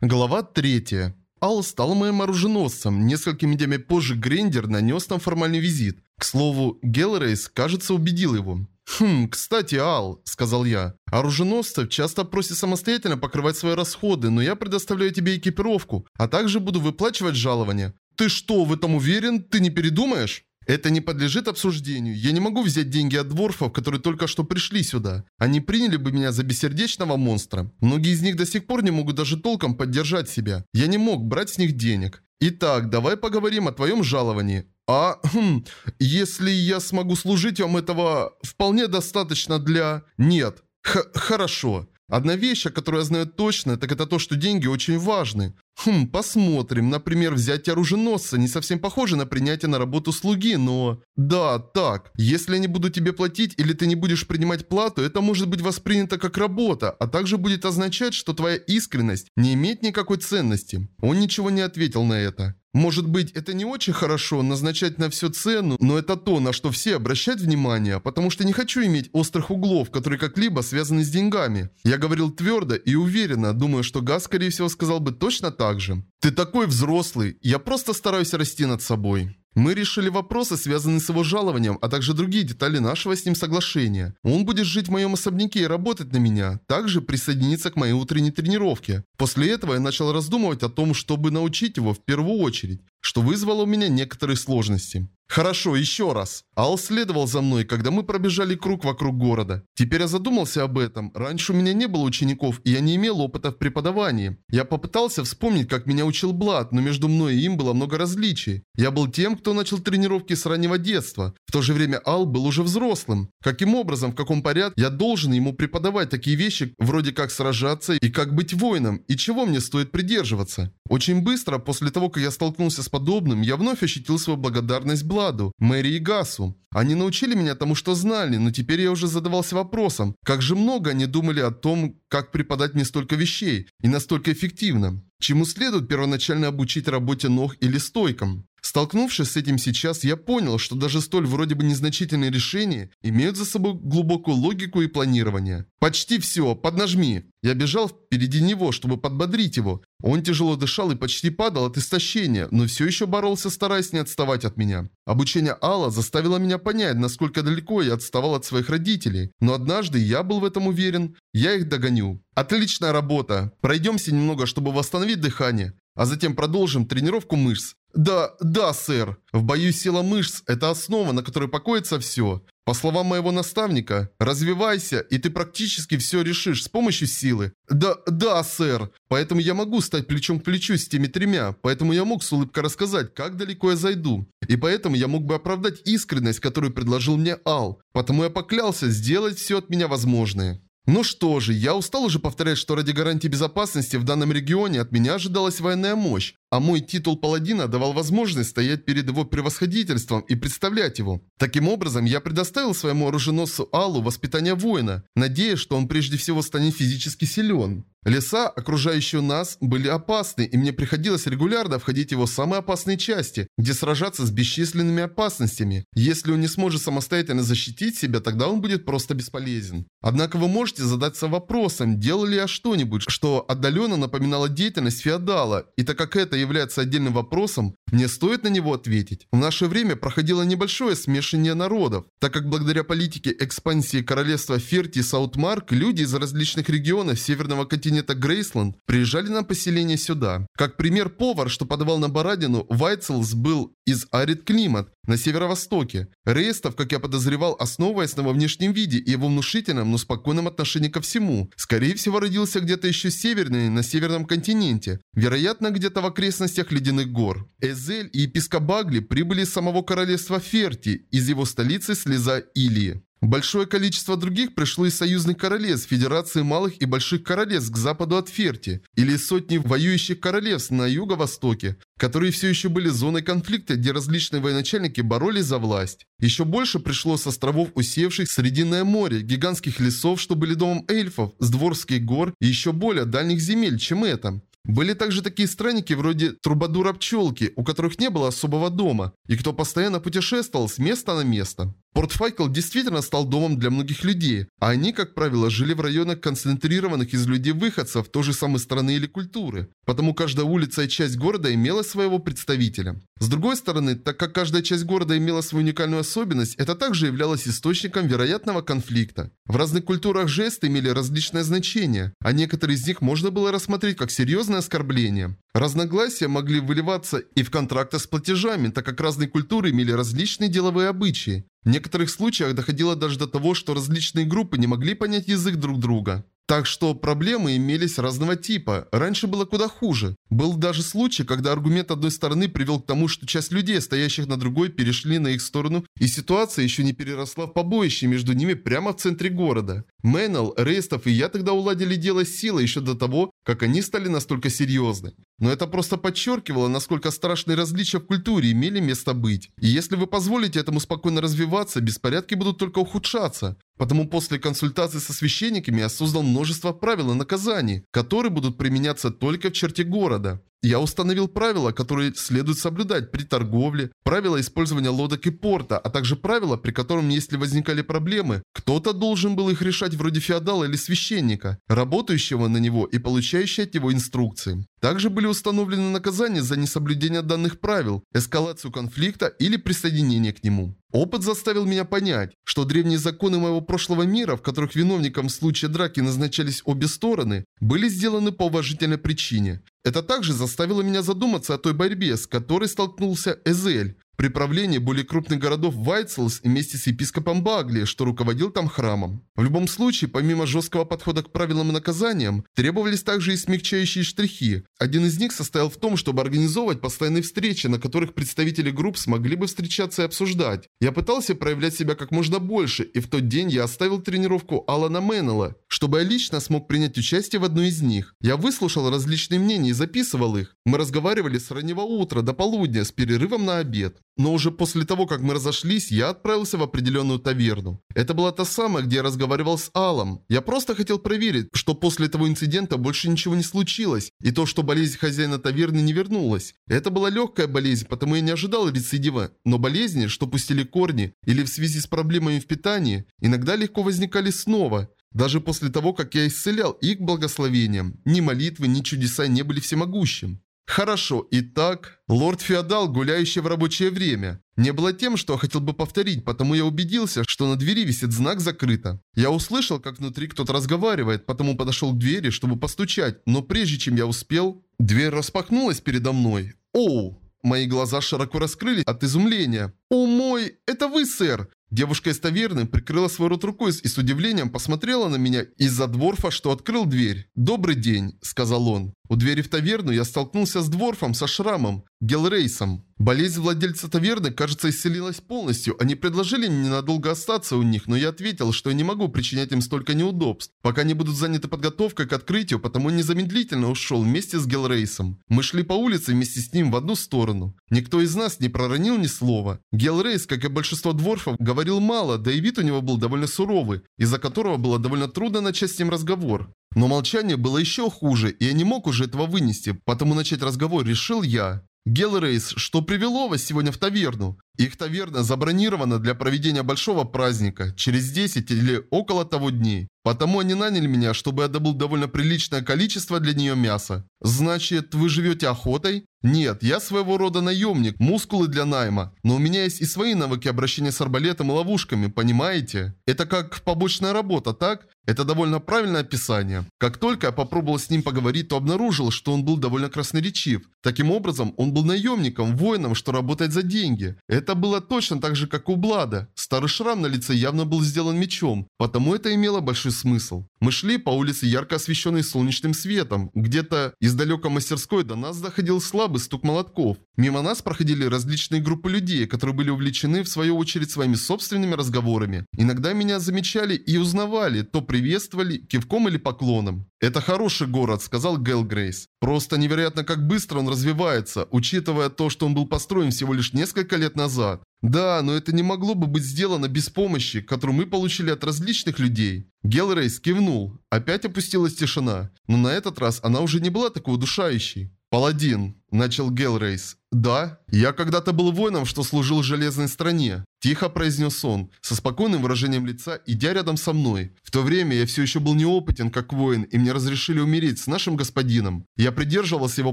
Глава 3. Ал стал моим оруженосцем. Несколькими днями позже Грендер нанес нам формальный визит. К слову, Гелрейс, кажется, убедил его. «Хм, кстати, Ал», — сказал я, — «оруженосцев часто просят самостоятельно покрывать свои расходы, но я предоставляю тебе экипировку, а также буду выплачивать жалования». «Ты что, в этом уверен? Ты не передумаешь?» Это не подлежит обсуждению. Я не могу взять деньги от дворфов, которые только что пришли сюда. Они приняли бы меня за бессердечного монстра. Многие из них до сих пор не могут даже толком поддержать себя. Я не мог брать с них денег. Итак, давай поговорим о твоем жаловании. А, хм, если я смогу служить вам этого вполне достаточно для... Нет. Х хорошо. Одна вещь, о которой я знаю точно, так это то, что деньги очень важны. Хм, посмотрим. Например, взятие оруженосца не совсем похоже на принятие на работу слуги, но... Да, так. Если я не буду тебе платить или ты не будешь принимать плату, это может быть воспринято как работа, а также будет означать, что твоя искренность не имеет никакой ценности. Он ничего не ответил на это. Может быть, это не очень хорошо назначать на все цену, но это то, на что все обращают внимание, потому что не хочу иметь острых углов, которые как-либо связаны с деньгами. Я говорил твердо и уверенно, думаю, что Газ, скорее всего, сказал бы точно так же. Ты такой взрослый, я просто стараюсь расти над собой. Мы решили вопросы, связанные с его жалованием, а также другие детали нашего с ним соглашения. Он будет жить в моем особняке и работать на меня, также присоединиться к моей утренней тренировке. После этого я начал раздумывать о том, чтобы научить его в первую очередь, что вызвало у меня некоторые сложности. Хорошо, еще раз. Ал следовал за мной, когда мы пробежали круг вокруг города. Теперь я задумался об этом. Раньше у меня не было учеников, и я не имел опыта в преподавании. Я попытался вспомнить, как меня учил Блад, но между мной и им было много различий. Я был тем, кто начал тренировки с раннего детства. В то же время Ал был уже взрослым. Каким образом, в каком порядке я должен ему преподавать такие вещи, вроде как сражаться и как быть воином, и чего мне стоит придерживаться? Очень быстро, после того, как я столкнулся с подобным, я вновь ощутил свою благодарность Бладу. Мэри и Гасу. Они научили меня тому, что знали, но теперь я уже задавался вопросом, как же много они думали о том, как преподать мне столько вещей, и настолько эффективно. Чему следует первоначально обучить работе ног или стойкам? Столкнувшись с этим сейчас, я понял, что даже столь вроде бы незначительные решения имеют за собой глубокую логику и планирование. «Почти все, поднажми!» Я бежал впереди него, чтобы подбодрить его. Он тяжело дышал и почти падал от истощения, но все еще боролся, стараясь не отставать от меня. Обучение Алла заставило меня понять, насколько далеко я отставал от своих родителей. Но однажды я был в этом уверен. Я их догоню. Отличная работа. Пройдемся немного, чтобы восстановить дыхание. А затем продолжим тренировку мышц. Да, да, сэр. В бою сила мышц – это основа, на которой покоится все. По словам моего наставника, развивайся, и ты практически все решишь с помощью силы. Да, да, сэр. Поэтому я могу стать плечом к плечу с теми тремя. Поэтому я мог с улыбкой рассказать, как далеко я зайду. И поэтому я мог бы оправдать искренность, которую предложил мне Ал. Потому я поклялся сделать все от меня возможное. Ну что же, я устал уже повторять, что ради гарантии безопасности в данном регионе от меня ожидалась военная мощь, а мой титул паладина давал возможность стоять перед его превосходительством и представлять его. Таким образом, я предоставил своему оруженосцу Аллу воспитание воина, надеясь, что он прежде всего станет физически силен. Леса, окружающие нас, были опасны, и мне приходилось регулярно входить в его самые опасные части, где сражаться с бесчисленными опасностями. Если он не сможет самостоятельно защитить себя, тогда он будет просто бесполезен. Однако вы можете задаться вопросом, делал ли я что-нибудь, что отдаленно напоминало деятельность феодала, и так как это является отдельным вопросом, мне стоит на него ответить. В наше время проходило небольшое смешение народов, так как благодаря политике экспансии королевства Ферти и Саутмарк, люди из различных регионов северного континента Грейсланд приезжали на поселение сюда. Как пример, повар, что подавал на барадину, Вайцелс был из Арит Климат на северо-востоке. Рейстов, как я подозревал, основываясь на его внешнем виде и его внушительном, но спокойном отношении ко всему, скорее всего родился где-то еще северный, на северном континенте, вероятно где-то в окрестностях ледяных гор. Эзель и епископ Багли прибыли из самого королевства Ферти, из его столицы Слеза Илии. Большое количество других пришло из союзных королевств, Федерации малых и больших королевств к западу от Ферти, или сотни воюющих королевств на юго-востоке, которые все еще были зоной конфликта, где различные военачальники боролись за власть. Еще больше пришло с островов, усеявших Срединное море, гигантских лесов, что были домом эльфов, с дворских гор и еще более дальних земель, чем это. Были также такие странники вроде Трубадура Пчелки, у которых не было особого дома, и кто постоянно путешествовал с места на место. Порт Файкл действительно стал домом для многих людей, а они, как правило, жили в районах концентрированных из людей-выходцев той же самой страны или культуры. Потому каждая улица и часть города имела своего представителя. С другой стороны, так как каждая часть города имела свою уникальную особенность, это также являлось источником вероятного конфликта. В разных культурах жесты имели различное значение, а некоторые из них можно было рассмотреть как серьезное оскорбление. Разногласия могли выливаться и в контракты с платежами, так как разные культуры имели различные деловые обычаи. В некоторых случаях доходило даже до того, что различные группы не могли понять язык друг друга. Так что проблемы имелись разного типа. Раньше было куда хуже. Был даже случай, когда аргумент одной стороны привел к тому, что часть людей, стоящих на другой, перешли на их сторону, и ситуация еще не переросла в побоище между ними прямо в центре города. Мэннел, Рейстов и я тогда уладили дело силой еще до того, как они стали настолько серьезны. Но это просто подчеркивало, насколько страшные различия в культуре имели место быть. И если вы позволите этому спокойно развиваться, беспорядки будут только ухудшаться. Потому после консультации со священниками я создал множество правил и наказаний, которые будут применяться только в черте города. Я установил правила, которые следует соблюдать при торговле, правила использования лодок и порта, а также правила, при котором, если возникали проблемы, кто-то должен был их решать вроде феодала или священника, работающего на него и получающего от него инструкции. Также были установлены наказания за несоблюдение данных правил, эскалацию конфликта или присоединение к нему. Опыт заставил меня понять, что древние законы моего прошлого мира, в которых виновником в случае драки назначались обе стороны, были сделаны по уважительной причине. Это также заставило меня задуматься о той борьбе, с которой столкнулся Эзель, при правлении более крупных городов Вайтселс вместе с епископом Багли, что руководил там храмом. В любом случае, помимо жесткого подхода к правилам и наказаниям, требовались также и смягчающие штрихи. Один из них состоял в том, чтобы организовывать постоянные встречи, на которых представители групп смогли бы встречаться и обсуждать. Я пытался проявлять себя как можно больше, и в тот день я оставил тренировку Алана Меннелла, чтобы я лично смог принять участие в одной из них. Я выслушал различные мнения и записывал их. Мы разговаривали с раннего утра до полудня с перерывом на обед. Но уже после того, как мы разошлись, я отправился в определенную таверну. Это была та самая, где я разговаривал с Алом. Я просто хотел проверить, что после того инцидента больше ничего не случилось, и то, что болезнь хозяина таверны не вернулась. Это была легкая болезнь, потому я не ожидал рецидива. Но болезни, что пустили корни, или в связи с проблемами в питании, иногда легко возникали снова. Даже после того, как я исцелял их благословением, ни молитвы, ни чудеса не были всемогущим. Хорошо, итак, лорд-феодал, гуляющий в рабочее время. Не было тем, что хотел бы повторить, потому я убедился, что на двери висит знак «Закрыто». Я услышал, как внутри кто-то разговаривает, потому подошел к двери, чтобы постучать, но прежде чем я успел, дверь распахнулась передо мной. Оу! Мои глаза широко раскрылись от изумления. «О мой, это вы, сэр! Девушка из таверны прикрыла свой рот рукой и с удивлением посмотрела на меня из-за дворфа, что открыл дверь. «Добрый день», — сказал он. У двери в таверну я столкнулся с дворфом со шрамом, Гелрейсом. Болезнь владельца таверны, кажется, исцелилась полностью. Они предложили мне ненадолго остаться у них, но я ответил, что я не могу причинять им столько неудобств, пока не будут заняты подготовкой к открытию, потому незамедлительно ушел вместе с Гелрейсом. Мы шли по улице вместе с ним в одну сторону. Никто из нас не проронил ни слова. Гелрейс, как и большинство дворфов, говорил мало, да и вид у него был довольно суровый, из-за которого было довольно трудно начать с ним разговор. Но молчание было еще хуже, и я не мог уже этого вынести, потому начать разговор решил я. Гелрейс, что привело вас сегодня в таверну? Их таверна забронирована для проведения большого праздника, через 10 или около того дней. Потому они наняли меня, чтобы я добыл довольно приличное количество для нее мяса. Значит, вы живете охотой? Нет, я своего рода наемник, мускулы для найма. Но у меня есть и свои навыки обращения с арбалетом и ловушками, понимаете? Это как побочная работа, так? Это довольно правильное описание. Как только я попробовал с ним поговорить, то обнаружил, что он был довольно красноречив. Таким образом, он был наемником, воином, что работает за деньги. Это было точно так же, как у Блада. Старый шрам на лице явно был сделан мечом, потому это имело большой смысл. Мы шли по улице, ярко освещенной солнечным светом. Где-то из далекой мастерской до нас доходил слабый стук молотков. Мимо нас проходили различные группы людей, которые были увлечены в свою очередь своими собственными разговорами. Иногда меня замечали и узнавали, то приветствовали кивком или поклоном. «Это хороший город», — сказал Гэл Грейс. «Просто невероятно, как быстро он развивается, учитывая то, что он был построен всего лишь несколько лет назад. Да, но это не могло бы быть сделано без помощи, которую мы получили от различных людей. Гелрейс кивнул. Опять опустилась тишина. Но на этот раз она уже не была такой удушающей. «Паладин», начал Гелрейс. «Да, я когда-то был воином, что служил железной стране», – тихо произнес он, со спокойным выражением лица, идя рядом со мной. В то время я все еще был неопытен как воин, и мне разрешили умереть с нашим господином. Я придерживался его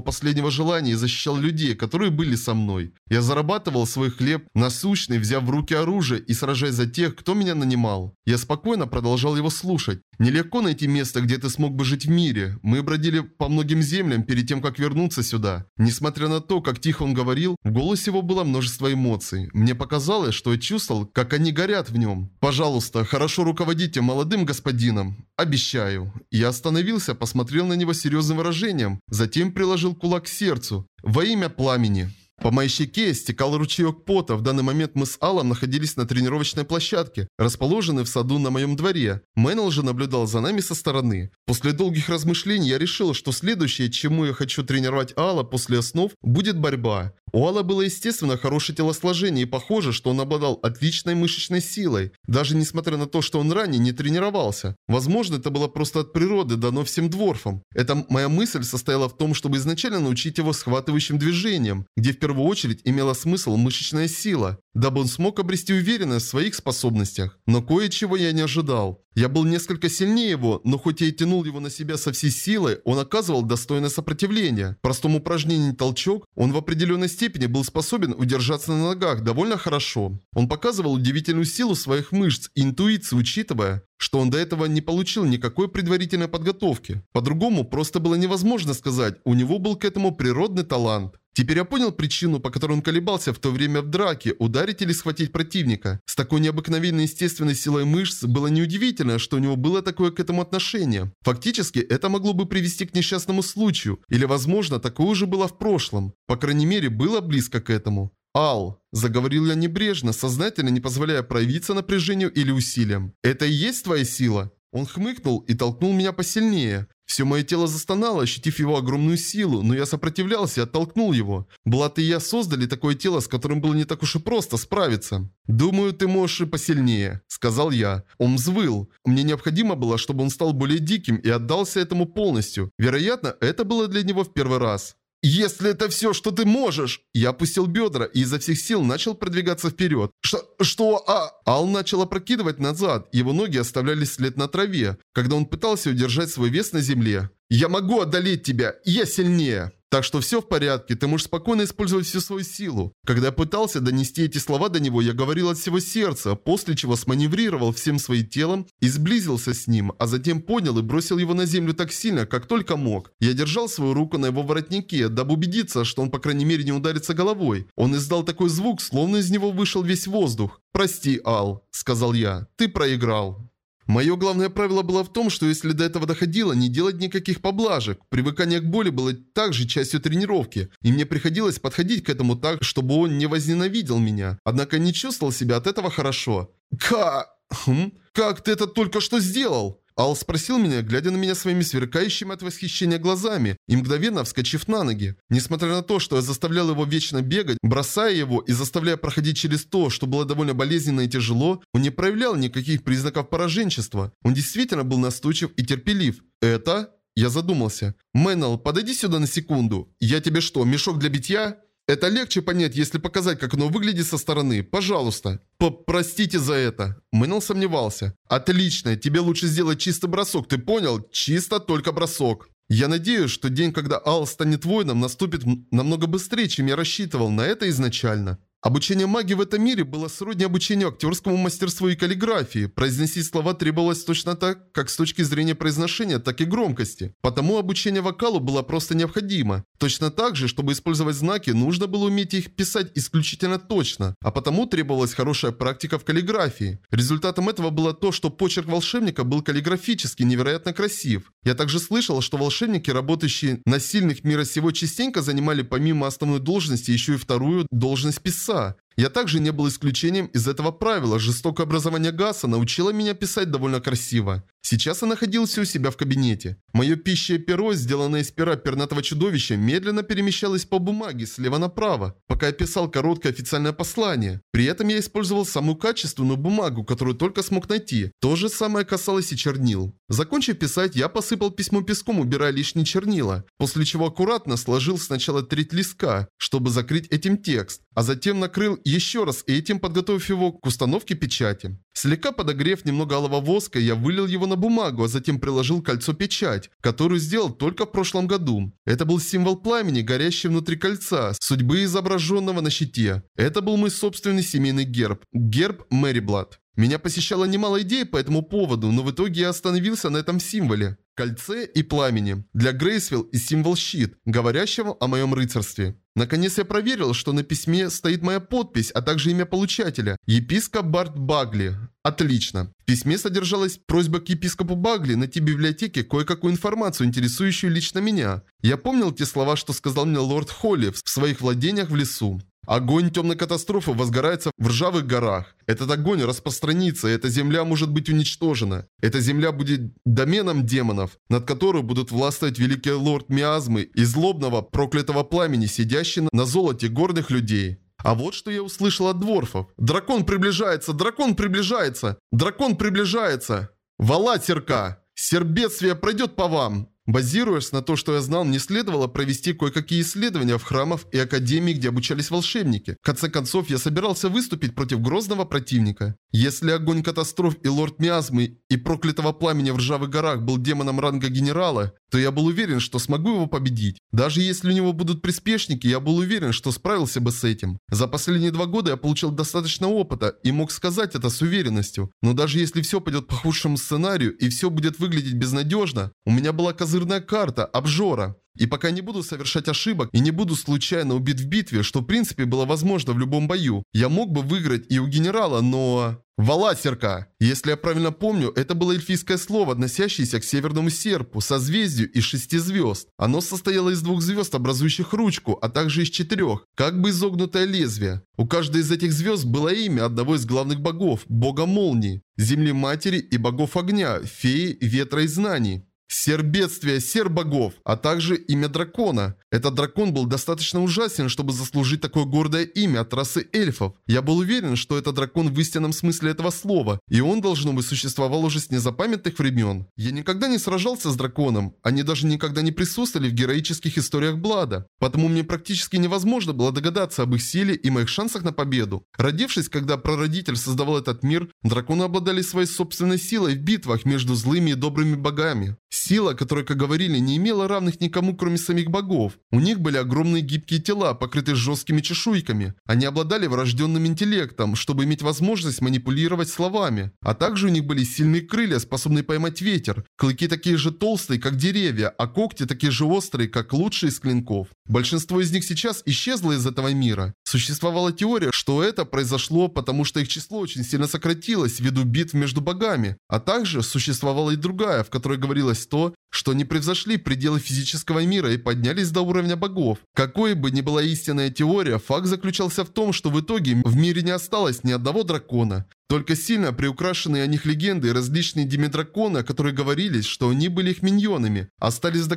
последнего желания и защищал людей, которые были со мной. Я зарабатывал свой хлеб насущный, взяв в руки оружие и сражаясь за тех, кто меня нанимал. Я спокойно продолжал его слушать. Нелегко найти место, где ты смог бы жить в мире. Мы бродили по многим землям перед тем, как вернуться сюда. Несмотря на то, как тихо он говорил, в голосе его было множество эмоций. Мне показалось, что я чувствовал, как они горят в нем. «Пожалуйста, хорошо руководите молодым господином. Обещаю». Я остановился, посмотрел на него серьезным выражением, затем приложил кулак к сердцу. «Во имя пламени». По моей щеке стекал ручеек пота. В данный момент мы с Аллом находились на тренировочной площадке, расположенной в саду на моем дворе. Мэннел же наблюдал за нами со стороны. После долгих размышлений я решил, что следующее, чему я хочу тренировать Алла после основ, будет борьба. У Алла было естественно хорошее телосложение и похоже, что он обладал отличной мышечной силой, даже несмотря на то, что он ранее не тренировался. Возможно, это было просто от природы дано всем дворфам. Эта моя мысль состояла в том, чтобы изначально научить его схватывающим движениям, где в первую очередь имела смысл мышечная сила дабы он смог обрести уверенность в своих способностях. Но кое-чего я не ожидал. Я был несколько сильнее его, но хоть я и тянул его на себя со всей силой, он оказывал достойное сопротивление. В простом упражнении толчок, он в определенной степени был способен удержаться на ногах довольно хорошо. Он показывал удивительную силу своих мышц и интуицию, учитывая, что он до этого не получил никакой предварительной подготовки. По-другому просто было невозможно сказать, у него был к этому природный талант. Теперь я понял причину, по которой он колебался в то время в драке, ударить или схватить противника. С такой необыкновенной естественной силой мышц было неудивительно, что у него было такое к этому отношение. Фактически, это могло бы привести к несчастному случаю, или возможно, такое уже было в прошлом. По крайней мере, было близко к этому. «Ал», – заговорил я небрежно, сознательно не позволяя проявиться напряжению или усилиям. «Это и есть твоя сила?» Он хмыкнул и толкнул меня посильнее. Все мое тело застонало, ощутив его огромную силу, но я сопротивлялся и оттолкнул его. Блат и я создали такое тело, с которым было не так уж и просто справиться. «Думаю, ты можешь и посильнее», — сказал я. Он взвыл. Мне необходимо было, чтобы он стал более диким и отдался этому полностью. Вероятно, это было для него в первый раз. «Если это все, что ты можешь!» Я опустил бедра и изо всех сил начал продвигаться вперед. «Что? Что? А...» Ал начал опрокидывать назад. Его ноги оставляли след на траве, когда он пытался удержать свой вес на земле. «Я могу одолеть тебя! Я сильнее!» Так что все в порядке, ты можешь спокойно использовать всю свою силу. Когда я пытался донести эти слова до него, я говорил от всего сердца, после чего сманеврировал всем своим телом и сблизился с ним, а затем понял и бросил его на землю так сильно, как только мог. Я держал свою руку на его воротнике, дабы убедиться, что он по крайней мере не ударится головой. Он издал такой звук, словно из него вышел весь воздух. «Прости, Ал», — сказал я, — «ты проиграл». Мое главное правило было в том, что если до этого доходило, не делать никаких поблажек. Привыкание к боли было также частью тренировки, и мне приходилось подходить к этому так, чтобы он не возненавидел меня. Однако не чувствовал себя от этого хорошо. «Ка... Хм? Как ты это только что сделал?» Ал спросил меня, глядя на меня своими сверкающими от восхищения глазами и мгновенно вскочив на ноги. Несмотря на то, что я заставлял его вечно бегать, бросая его и заставляя проходить через то, что было довольно болезненно и тяжело, он не проявлял никаких признаков пораженчества. Он действительно был настойчив и терпелив. Это... Я задумался. «Мэннел, подойди сюда на секунду. Я тебе что, мешок для битья?» Это легче понять, если показать, как оно выглядит со стороны. Пожалуйста. Попростите за это. Мэннел сомневался. Отлично, тебе лучше сделать чистый бросок, ты понял? Чисто только бросок. Я надеюсь, что день, когда Ал станет воином, наступит намного быстрее, чем я рассчитывал на это изначально. Обучение магии в этом мире было сродни обучению актерскому мастерству и каллиграфии. Произносить слова требовалось точно так, как с точки зрения произношения, так и громкости. Потому обучение вокалу было просто необходимо. Точно так же, чтобы использовать знаки, нужно было уметь их писать исключительно точно. А потому требовалась хорошая практика в каллиграфии. Результатом этого было то, что почерк волшебника был каллиграфически невероятно красив. Я также слышал, что волшебники, работающие на сильных мира сего, частенько занимали помимо основной должности еще и вторую должность писца. Я также не был исключением из этого правила. Жестокое образование Гаса научило меня писать довольно красиво. Сейчас я находился у себя в кабинете. Мое пищее перо, сделанное из пера пернатого чудовища, медленно перемещалось по бумаге слева направо, пока я писал короткое официальное послание. При этом я использовал самую качественную бумагу, которую только смог найти. То же самое касалось и чернил. Закончив писать, я посыпал письмо песком, убирая лишние чернила, после чего аккуратно сложил сначала треть листка, чтобы закрыть этим текст, а затем накрыл еще раз и этим подготовив его к установке печати. Слегка подогрев немного алого воска, я вылил его на бумагу, а затем приложил кольцо-печать, которую сделал только в прошлом году. Это был символ пламени, горящий внутри кольца, судьбы изображенного на щите. Это был мой собственный семейный герб. Герб Мэриблад. Меня посещало немало идей по этому поводу, но в итоге я остановился на этом символе. Кольце и пламени. Для Грейсвилл и символ щит, говорящего о моем рыцарстве. Наконец я проверил, что на письме стоит моя подпись, а также имя получателя. Епископ Барт Багли. Отлично. В письме содержалась просьба к епископу Багли найти в библиотеке кое-какую информацию, интересующую лично меня. Я помнил те слова, что сказал мне лорд Холли в своих владениях в лесу. Огонь темной катастрофы возгорается в ржавых горах. Этот огонь распространится, и эта земля может быть уничтожена. Эта земля будет доменом демонов, над которой будут властвовать великий лорд Миазмы и злобного проклятого пламени, сидящий на золоте горных людей. А вот что я услышал от дворфов. Дракон приближается, дракон приближается, дракон приближается. Вала серка, сербедствие пройдет по вам. Базируясь на то, что я знал, не следовало провести кое-какие исследования в храмах и академии, где обучались волшебники. В конце концов, я собирался выступить против грозного противника. Если огонь катастроф и лорд Миазмы и проклятого пламени в ржавых горах был демоном ранга генерала, то я был уверен, что смогу его победить. Даже если у него будут приспешники, я был уверен, что справился бы с этим. За последние два года я получил достаточно опыта и мог сказать это с уверенностью. Но даже если все пойдет по худшему сценарию и все будет выглядеть безнадежно, у меня была козырная карта, обжора. И пока не буду совершать ошибок и не буду случайно убит в битве, что в принципе было возможно в любом бою, я мог бы выиграть и у генерала, но... Валасерка. Если я правильно помню, это было эльфийское слово, относящееся к северному серпу, созвездию из шести звезд. Оно состояло из двух звезд, образующих ручку, а также из четырех, как бы изогнутое лезвие. У каждой из этих звезд было имя одного из главных богов, бога молнии, земли матери и богов огня, феи, ветра и знаний. Сер бедствия, сер богов, а также имя дракона. Этот дракон был достаточно ужасен, чтобы заслужить такое гордое имя от расы эльфов. Я был уверен, что это дракон в истинном смысле этого слова, и он, должно быть, существовал уже с незапамятных времен. Я никогда не сражался с драконом, они даже никогда не присутствовали в героических историях Блада, потому мне практически невозможно было догадаться об их силе и моих шансах на победу. Родившись, когда прародитель создавал этот мир, драконы обладали своей собственной силой в битвах между злыми и добрыми богами. Сила, которая, как говорили, не имела равных никому, кроме самих богов. У них были огромные гибкие тела, покрытые жесткими чешуйками. Они обладали врожденным интеллектом, чтобы иметь возможность манипулировать словами. А также у них были сильные крылья, способные поймать ветер. Клыки такие же толстые, как деревья, а когти такие же острые, как лучшие из клинков. Большинство из них сейчас исчезло из этого мира. Существовала теория, что это произошло, потому что их число очень сильно сократилось ввиду битв между богами. А также существовала и другая, в которой говорилось то, что они превзошли пределы физического мира и поднялись до уровня богов. Какой бы ни была истинная теория, факт заключался в том, что в итоге в мире не осталось ни одного дракона. Только сильно приукрашенные о них легенды и различные демидраконы, которые говорились, что они были их миньонами, остались в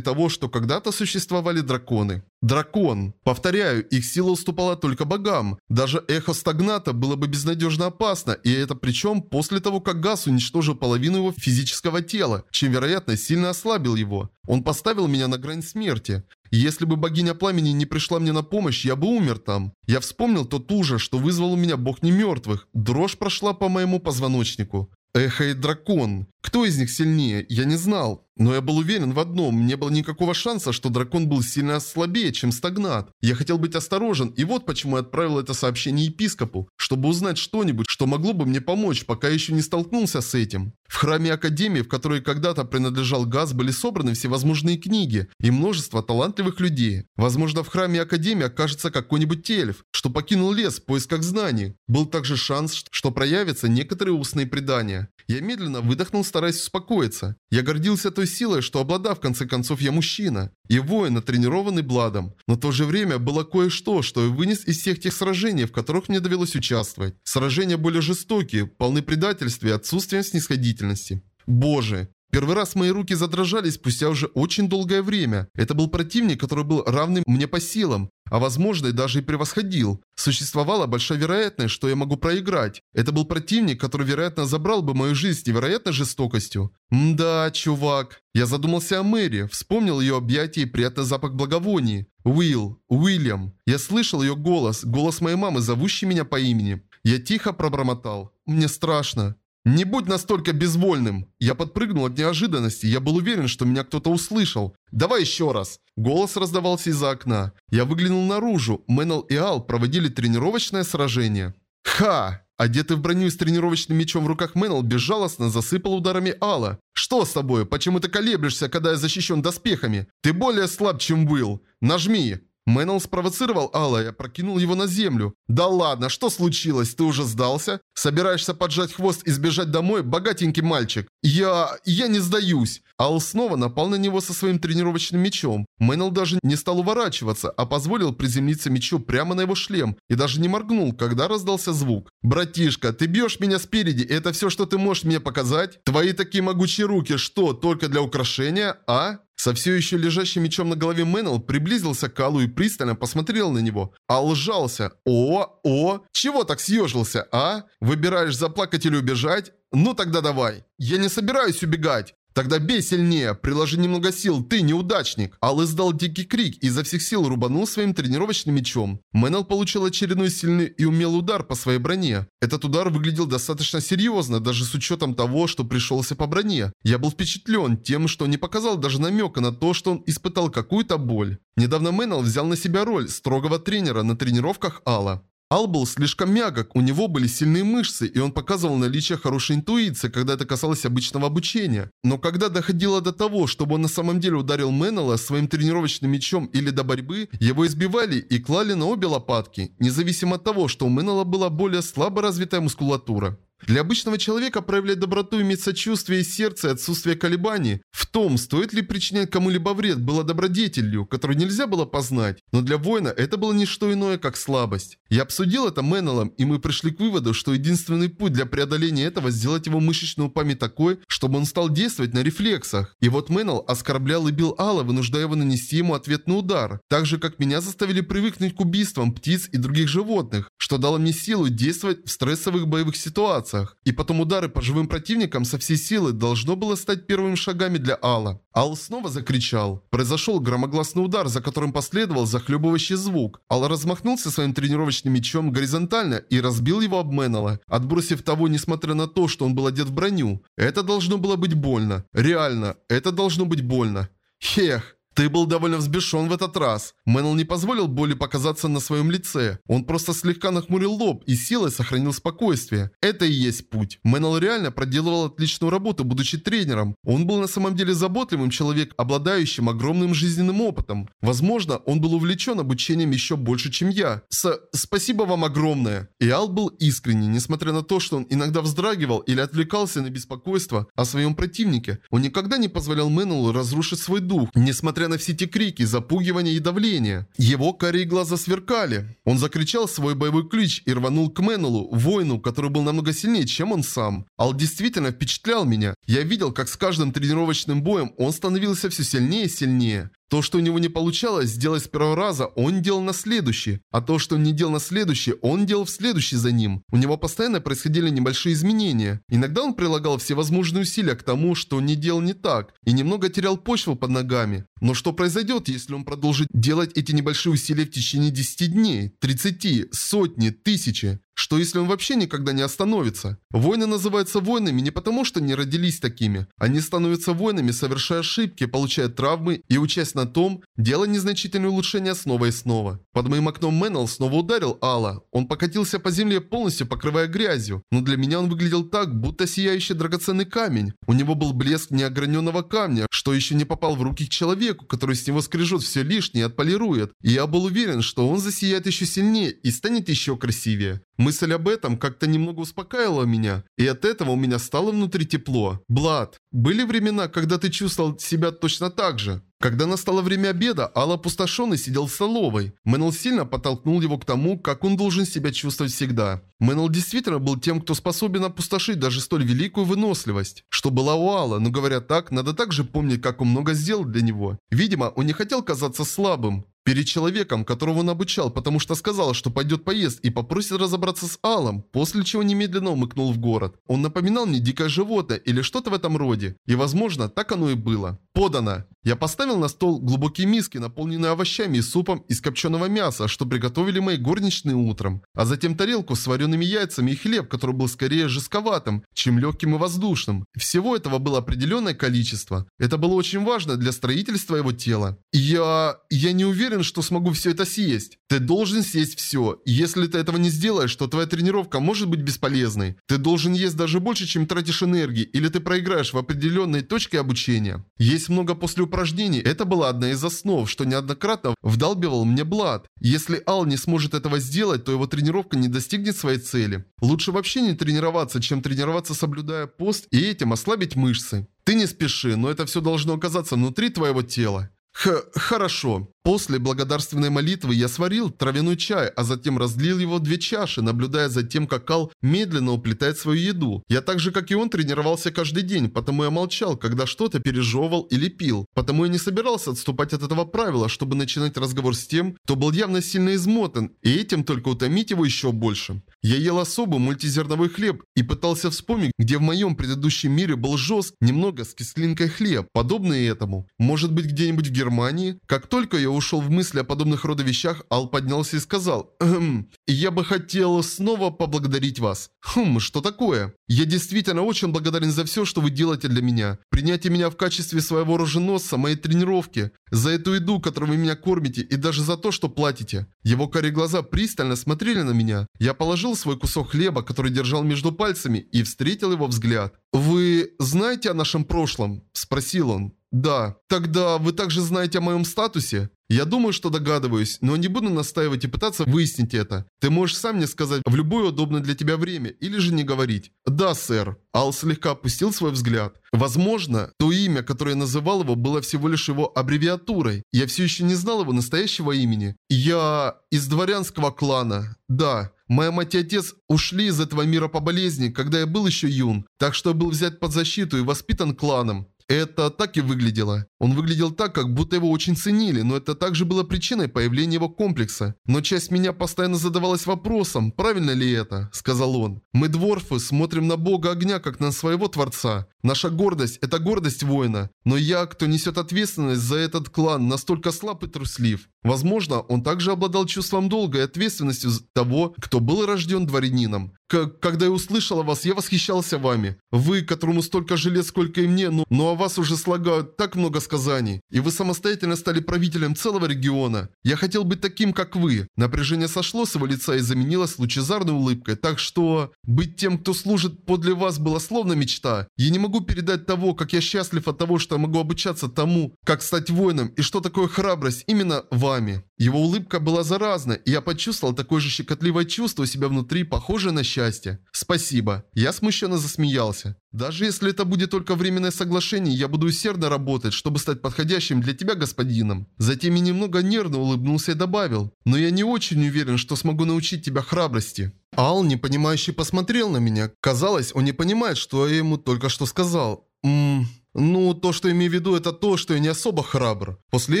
того, что когда-то существовали драконы. Дракон. Повторяю, их сила уступала только богам. Даже эхо стагната было бы безнадежно опасно, и это причем после того, как Газ уничтожил половину его физического тела, чем, вероятно, сильно ослабил его. Он поставил меня на грань смерти. Если бы богиня пламени не пришла мне на помощь, я бы умер там. Я вспомнил тот ужас, что вызвал у меня бог немертвых. Дрожь прошла по моему позвоночнику. Эхо и дракон. Кто из них сильнее, я не знал. Но я был уверен в одном, не было никакого шанса, что дракон был сильно слабее, чем стагнат. Я хотел быть осторожен, и вот почему я отправил это сообщение епископу, чтобы узнать что-нибудь, что могло бы мне помочь, пока еще не столкнулся с этим. В храме Академии, в которой когда-то принадлежал Газ, были собраны всевозможные книги и множество талантливых людей. Возможно, в храме Академии окажется какой-нибудь эльф, что покинул лес в поисках знаний. Был также шанс, что проявятся некоторые устные предания. Я медленно выдохнул, стараясь успокоиться. Я гордился той силой, что обладав в конце концов я мужчина. И воин, натренированный Бладом. Но в то же время было кое-что, что я вынес из всех тех сражений, в которых мне довелось участвовать. Сражения более жестокие, полны предательства и отсутствием снисходительности. Боже, Первый раз мои руки задрожали спустя уже очень долгое время. Это был противник, который был равным мне по силам, а возможно и даже и превосходил. Существовала большая вероятность, что я могу проиграть. Это был противник, который, вероятно, забрал бы мою жизнь с невероятной жестокостью. Мда, чувак. Я задумался о Мэри, вспомнил ее объятия и приятный запах благовоний. Уилл, Уильям. Я слышал ее голос, голос моей мамы, зовущей меня по имени. Я тихо пробормотал. Мне страшно. «Не будь настолько безвольным!» Я подпрыгнул от неожиданности, я был уверен, что меня кто-то услышал. «Давай еще раз!» Голос раздавался из-за окна. Я выглянул наружу. Мэннел и Ал проводили тренировочное сражение. «Ха!» Одетый в броню с тренировочным мечом в руках Мэннел безжалостно засыпал ударами Алла. «Что с тобой? Почему ты колеблешься, когда я защищен доспехами? Ты более слаб, чем был. Нажми!» Мэннел спровоцировал Алла и опрокинул его на землю. «Да ладно, что случилось? Ты уже сдался? Собираешься поджать хвост и сбежать домой, богатенький мальчик? Я... я не сдаюсь!» Ал снова напал на него со своим тренировочным мечом. Мэннел даже не стал уворачиваться, а позволил приземлиться мечу прямо на его шлем и даже не моргнул, когда раздался звук. «Братишка, ты бьешь меня спереди, и это все, что ты можешь мне показать? Твои такие могучие руки, что, только для украшения, а?» Со все еще лежащим мечом на голове Мэннел приблизился к Аллу и пристально посмотрел на него. Ал сжался. «О, о, чего так съежился, а? Выбираешь заплакать или убежать? Ну тогда давай. Я не собираюсь убегать. Тогда бей сильнее, приложи немного сил, ты неудачник. Ал издал дикий крик и изо всех сил рубанул своим тренировочным мечом. Мэннел получил очередной сильный и умелый удар по своей броне. Этот удар выглядел достаточно серьезно, даже с учетом того, что пришелся по броне. Я был впечатлен тем, что не показал даже намека на то, что он испытал какую-то боль. Недавно Мэннел взял на себя роль строгого тренера на тренировках Алла. Ал был слишком мягок, у него были сильные мышцы, и он показывал наличие хорошей интуиции, когда это касалось обычного обучения. Но когда доходило до того, чтобы он на самом деле ударил Меннелла своим тренировочным мечом или до борьбы, его избивали и клали на обе лопатки, независимо от того, что у Меннелла была более слабо развитая мускулатура. Для обычного человека проявлять доброту, иметь сочувствие и сердце отсутствие колебаний в том, стоит ли причинять кому-либо вред, было добродетелью, которую нельзя было познать. Но для воина это было не что иное, как слабость. Я обсудил это Меннеллом, и мы пришли к выводу, что единственный путь для преодоления этого сделать его мышечную память такой, чтобы он стал действовать на рефлексах. И вот Меннелл оскорблял и бил Алла, вынуждая его нанести ему ответный удар. Так же, как меня заставили привыкнуть к убийствам птиц и других животных, что дало мне силу действовать в стрессовых боевых ситуациях ситуациях. И потом удары по живым противникам со всей силы должно было стать первыми шагами для Алла. Ал снова закричал. Произошел громогласный удар, за которым последовал захлебывающий звук. Ал размахнулся своим тренировочным мечом горизонтально и разбил его об Меннелла, отбросив того, несмотря на то, что он был одет в броню. Это должно было быть больно. Реально, это должно быть больно. Хех. Ты был довольно взбешен в этот раз. Мэннел не позволил боли показаться на своем лице. Он просто слегка нахмурил лоб и силой сохранил спокойствие. Это и есть путь. Мэннел реально проделывал отличную работу, будучи тренером. Он был на самом деле заботливым человеком, обладающим огромным жизненным опытом. Возможно, он был увлечен обучением еще больше, чем я. С спасибо вам огромное. И Ал был искренне, несмотря на то, что он иногда вздрагивал или отвлекался на беспокойство о своем противнике. Он никогда не позволял Мэннелу разрушить свой дух, несмотря на все эти крики, запугивания и давление. Его карие глаза сверкали. Он закричал свой боевой ключ и рванул к Меннелу, воину, который был намного сильнее, чем он сам. Ал действительно впечатлял меня. Я видел, как с каждым тренировочным боем он становился все сильнее и сильнее. То, что у него не получалось сделать с первого раза, он делал на следующий. А то, что он не делал на следующий, он делал в следующий за ним. У него постоянно происходили небольшие изменения. Иногда он прилагал все возможные усилия к тому, что он не делал не так, и немного терял почву под ногами. Но что произойдет, если он продолжит делать эти небольшие усилия в течение 10 дней, 30, сотни, тысячи? Что если он вообще никогда не остановится? Воины называются воинами не потому, что не родились такими. Они становятся воинами, совершая ошибки, получая травмы и учась на том, делая незначительные улучшения снова и снова. Под моим окном Мэннел снова ударил Алла. Он покатился по земле, полностью покрывая грязью. Но для меня он выглядел так, будто сияющий драгоценный камень. У него был блеск неограненного камня, что еще не попал в руки к человеку, который с него скрежет все лишнее и отполирует. И я был уверен, что он засияет еще сильнее и станет еще красивее. Мысль об этом как-то немного успокаивала меня, и от этого у меня стало внутри тепло. Блад, были времена, когда ты чувствовал себя точно так же? Когда настало время обеда, Алла опустошенный сидел в столовой. Мэннел сильно подтолкнул его к тому, как он должен себя чувствовать всегда. Мэннел действительно был тем, кто способен опустошить даже столь великую выносливость, что была у Алла, но говоря так, надо также помнить, как он много сделал для него. Видимо, он не хотел казаться слабым перед человеком, которого он обучал, потому что сказал, что пойдет поесть и попросит разобраться с Аллом, после чего немедленно умыкнул в город. Он напоминал мне дикое животное или что-то в этом роде, и возможно, так оно и было. Подано. Я поставил на стол глубокие миски, наполненные овощами и супом из копченого мяса, что приготовили мои горничные утром, а затем тарелку с вареными яйцами и хлеб, который был скорее жестковатым, чем легким и воздушным. Всего этого было определенное количество. Это было очень важно для строительства его тела. Я... я не уверен, что смогу все это съесть. Ты должен съесть все. Если ты этого не сделаешь, то твоя тренировка может быть бесполезной. Ты должен есть даже больше, чем тратишь энергии, или ты проиграешь в определенной точке обучения. Есть много после упражнений. Это была одна из основ, что неоднократно вдалбивал мне Блад. Если Ал не сможет этого сделать, то его тренировка не достигнет своей цели. Лучше вообще не тренироваться, чем тренироваться соблюдая пост и этим ослабить мышцы. Ты не спеши, но это все должно оказаться внутри твоего тела. Х, хорошо. После благодарственной молитвы я сварил травяной чай, а затем разлил его в две чаши, наблюдая за тем, как Кал медленно уплетает свою еду. Я так же, как и он, тренировался каждый день, потому я молчал, когда что-то пережевывал или пил. Потому я не собирался отступать от этого правила, чтобы начинать разговор с тем, кто был явно сильно измотан, и этим только утомить его еще больше. Я ел особый мультизерновой хлеб и пытался вспомнить, где в моем предыдущем мире был жест, немного с кислинкой хлеб, подобный этому. Может быть где-нибудь в Германии? Как только я ушел в мысли о подобных рода вещах, Ал поднялся и сказал, «Хм, я бы хотел снова поблагодарить вас». «Хм, что такое?» «Я действительно очень благодарен за все, что вы делаете для меня. Принятие меня в качестве своего оруженосца, моей тренировки, за эту еду, которую вы меня кормите, и даже за то, что платите». Его карие глаза пристально смотрели на меня. Я положил свой кусок хлеба, который держал между пальцами, и встретил его взгляд. «Вы знаете о нашем прошлом?» – спросил он. «Да. Тогда вы также знаете о моем статусе?» Я думаю, что догадываюсь, но не буду настаивать и пытаться выяснить это. Ты можешь сам мне сказать в любое удобное для тебя время, или же не говорить. Да, сэр. Ал слегка опустил свой взгляд. Возможно, то имя, которое я называл его, было всего лишь его аббревиатурой. Я все еще не знал его настоящего имени. Я из дворянского клана. Да. Моя мать и отец ушли из этого мира по болезни, когда я был еще юн, так что был взят под защиту и воспитан кланом. Это так и выглядело. Он выглядел так, как будто его очень ценили, но это также было причиной появления его комплекса. Но часть меня постоянно задавалась вопросом, правильно ли это, сказал он. Мы, дворфы, смотрим на бога огня, как на своего творца. Наша гордость – это гордость воина. Но я, кто несет ответственность за этот клан, настолько слаб и труслив. Возможно, он также обладал чувством долга и ответственностью того, кто был рожден дворянином. Когда я услышал о вас, я восхищался вами. Вы, которому столько же лет, сколько и мне, но, но о вас уже слагают так много сказаний. И вы самостоятельно стали правителем целого региона. Я хотел быть таким, как вы. Напряжение сошло с его лица и заменилось лучезарной улыбкой. Так что быть тем, кто служит подле вас, было словно мечта. Я не могу передать того, как я счастлив от того, что я могу обучаться тому, как стать воином и что такое храбрость именно вами. Его улыбка была заразна, и я почувствовал такое же щекотливое чувство у себя внутри, похожее на счастье. Спасибо. Я смущенно засмеялся. Даже если это будет только временное соглашение, я буду усердно работать, чтобы стать подходящим для тебя господином. Затем я немного нервно улыбнулся и добавил. Но я не очень уверен, что смогу научить тебя храбрости. Ал, непонимающе посмотрел на меня. Казалось, он не понимает, что я ему только что сказал. Ммм... Ну, то, что имею в виду, это то, что я не особо храбр. После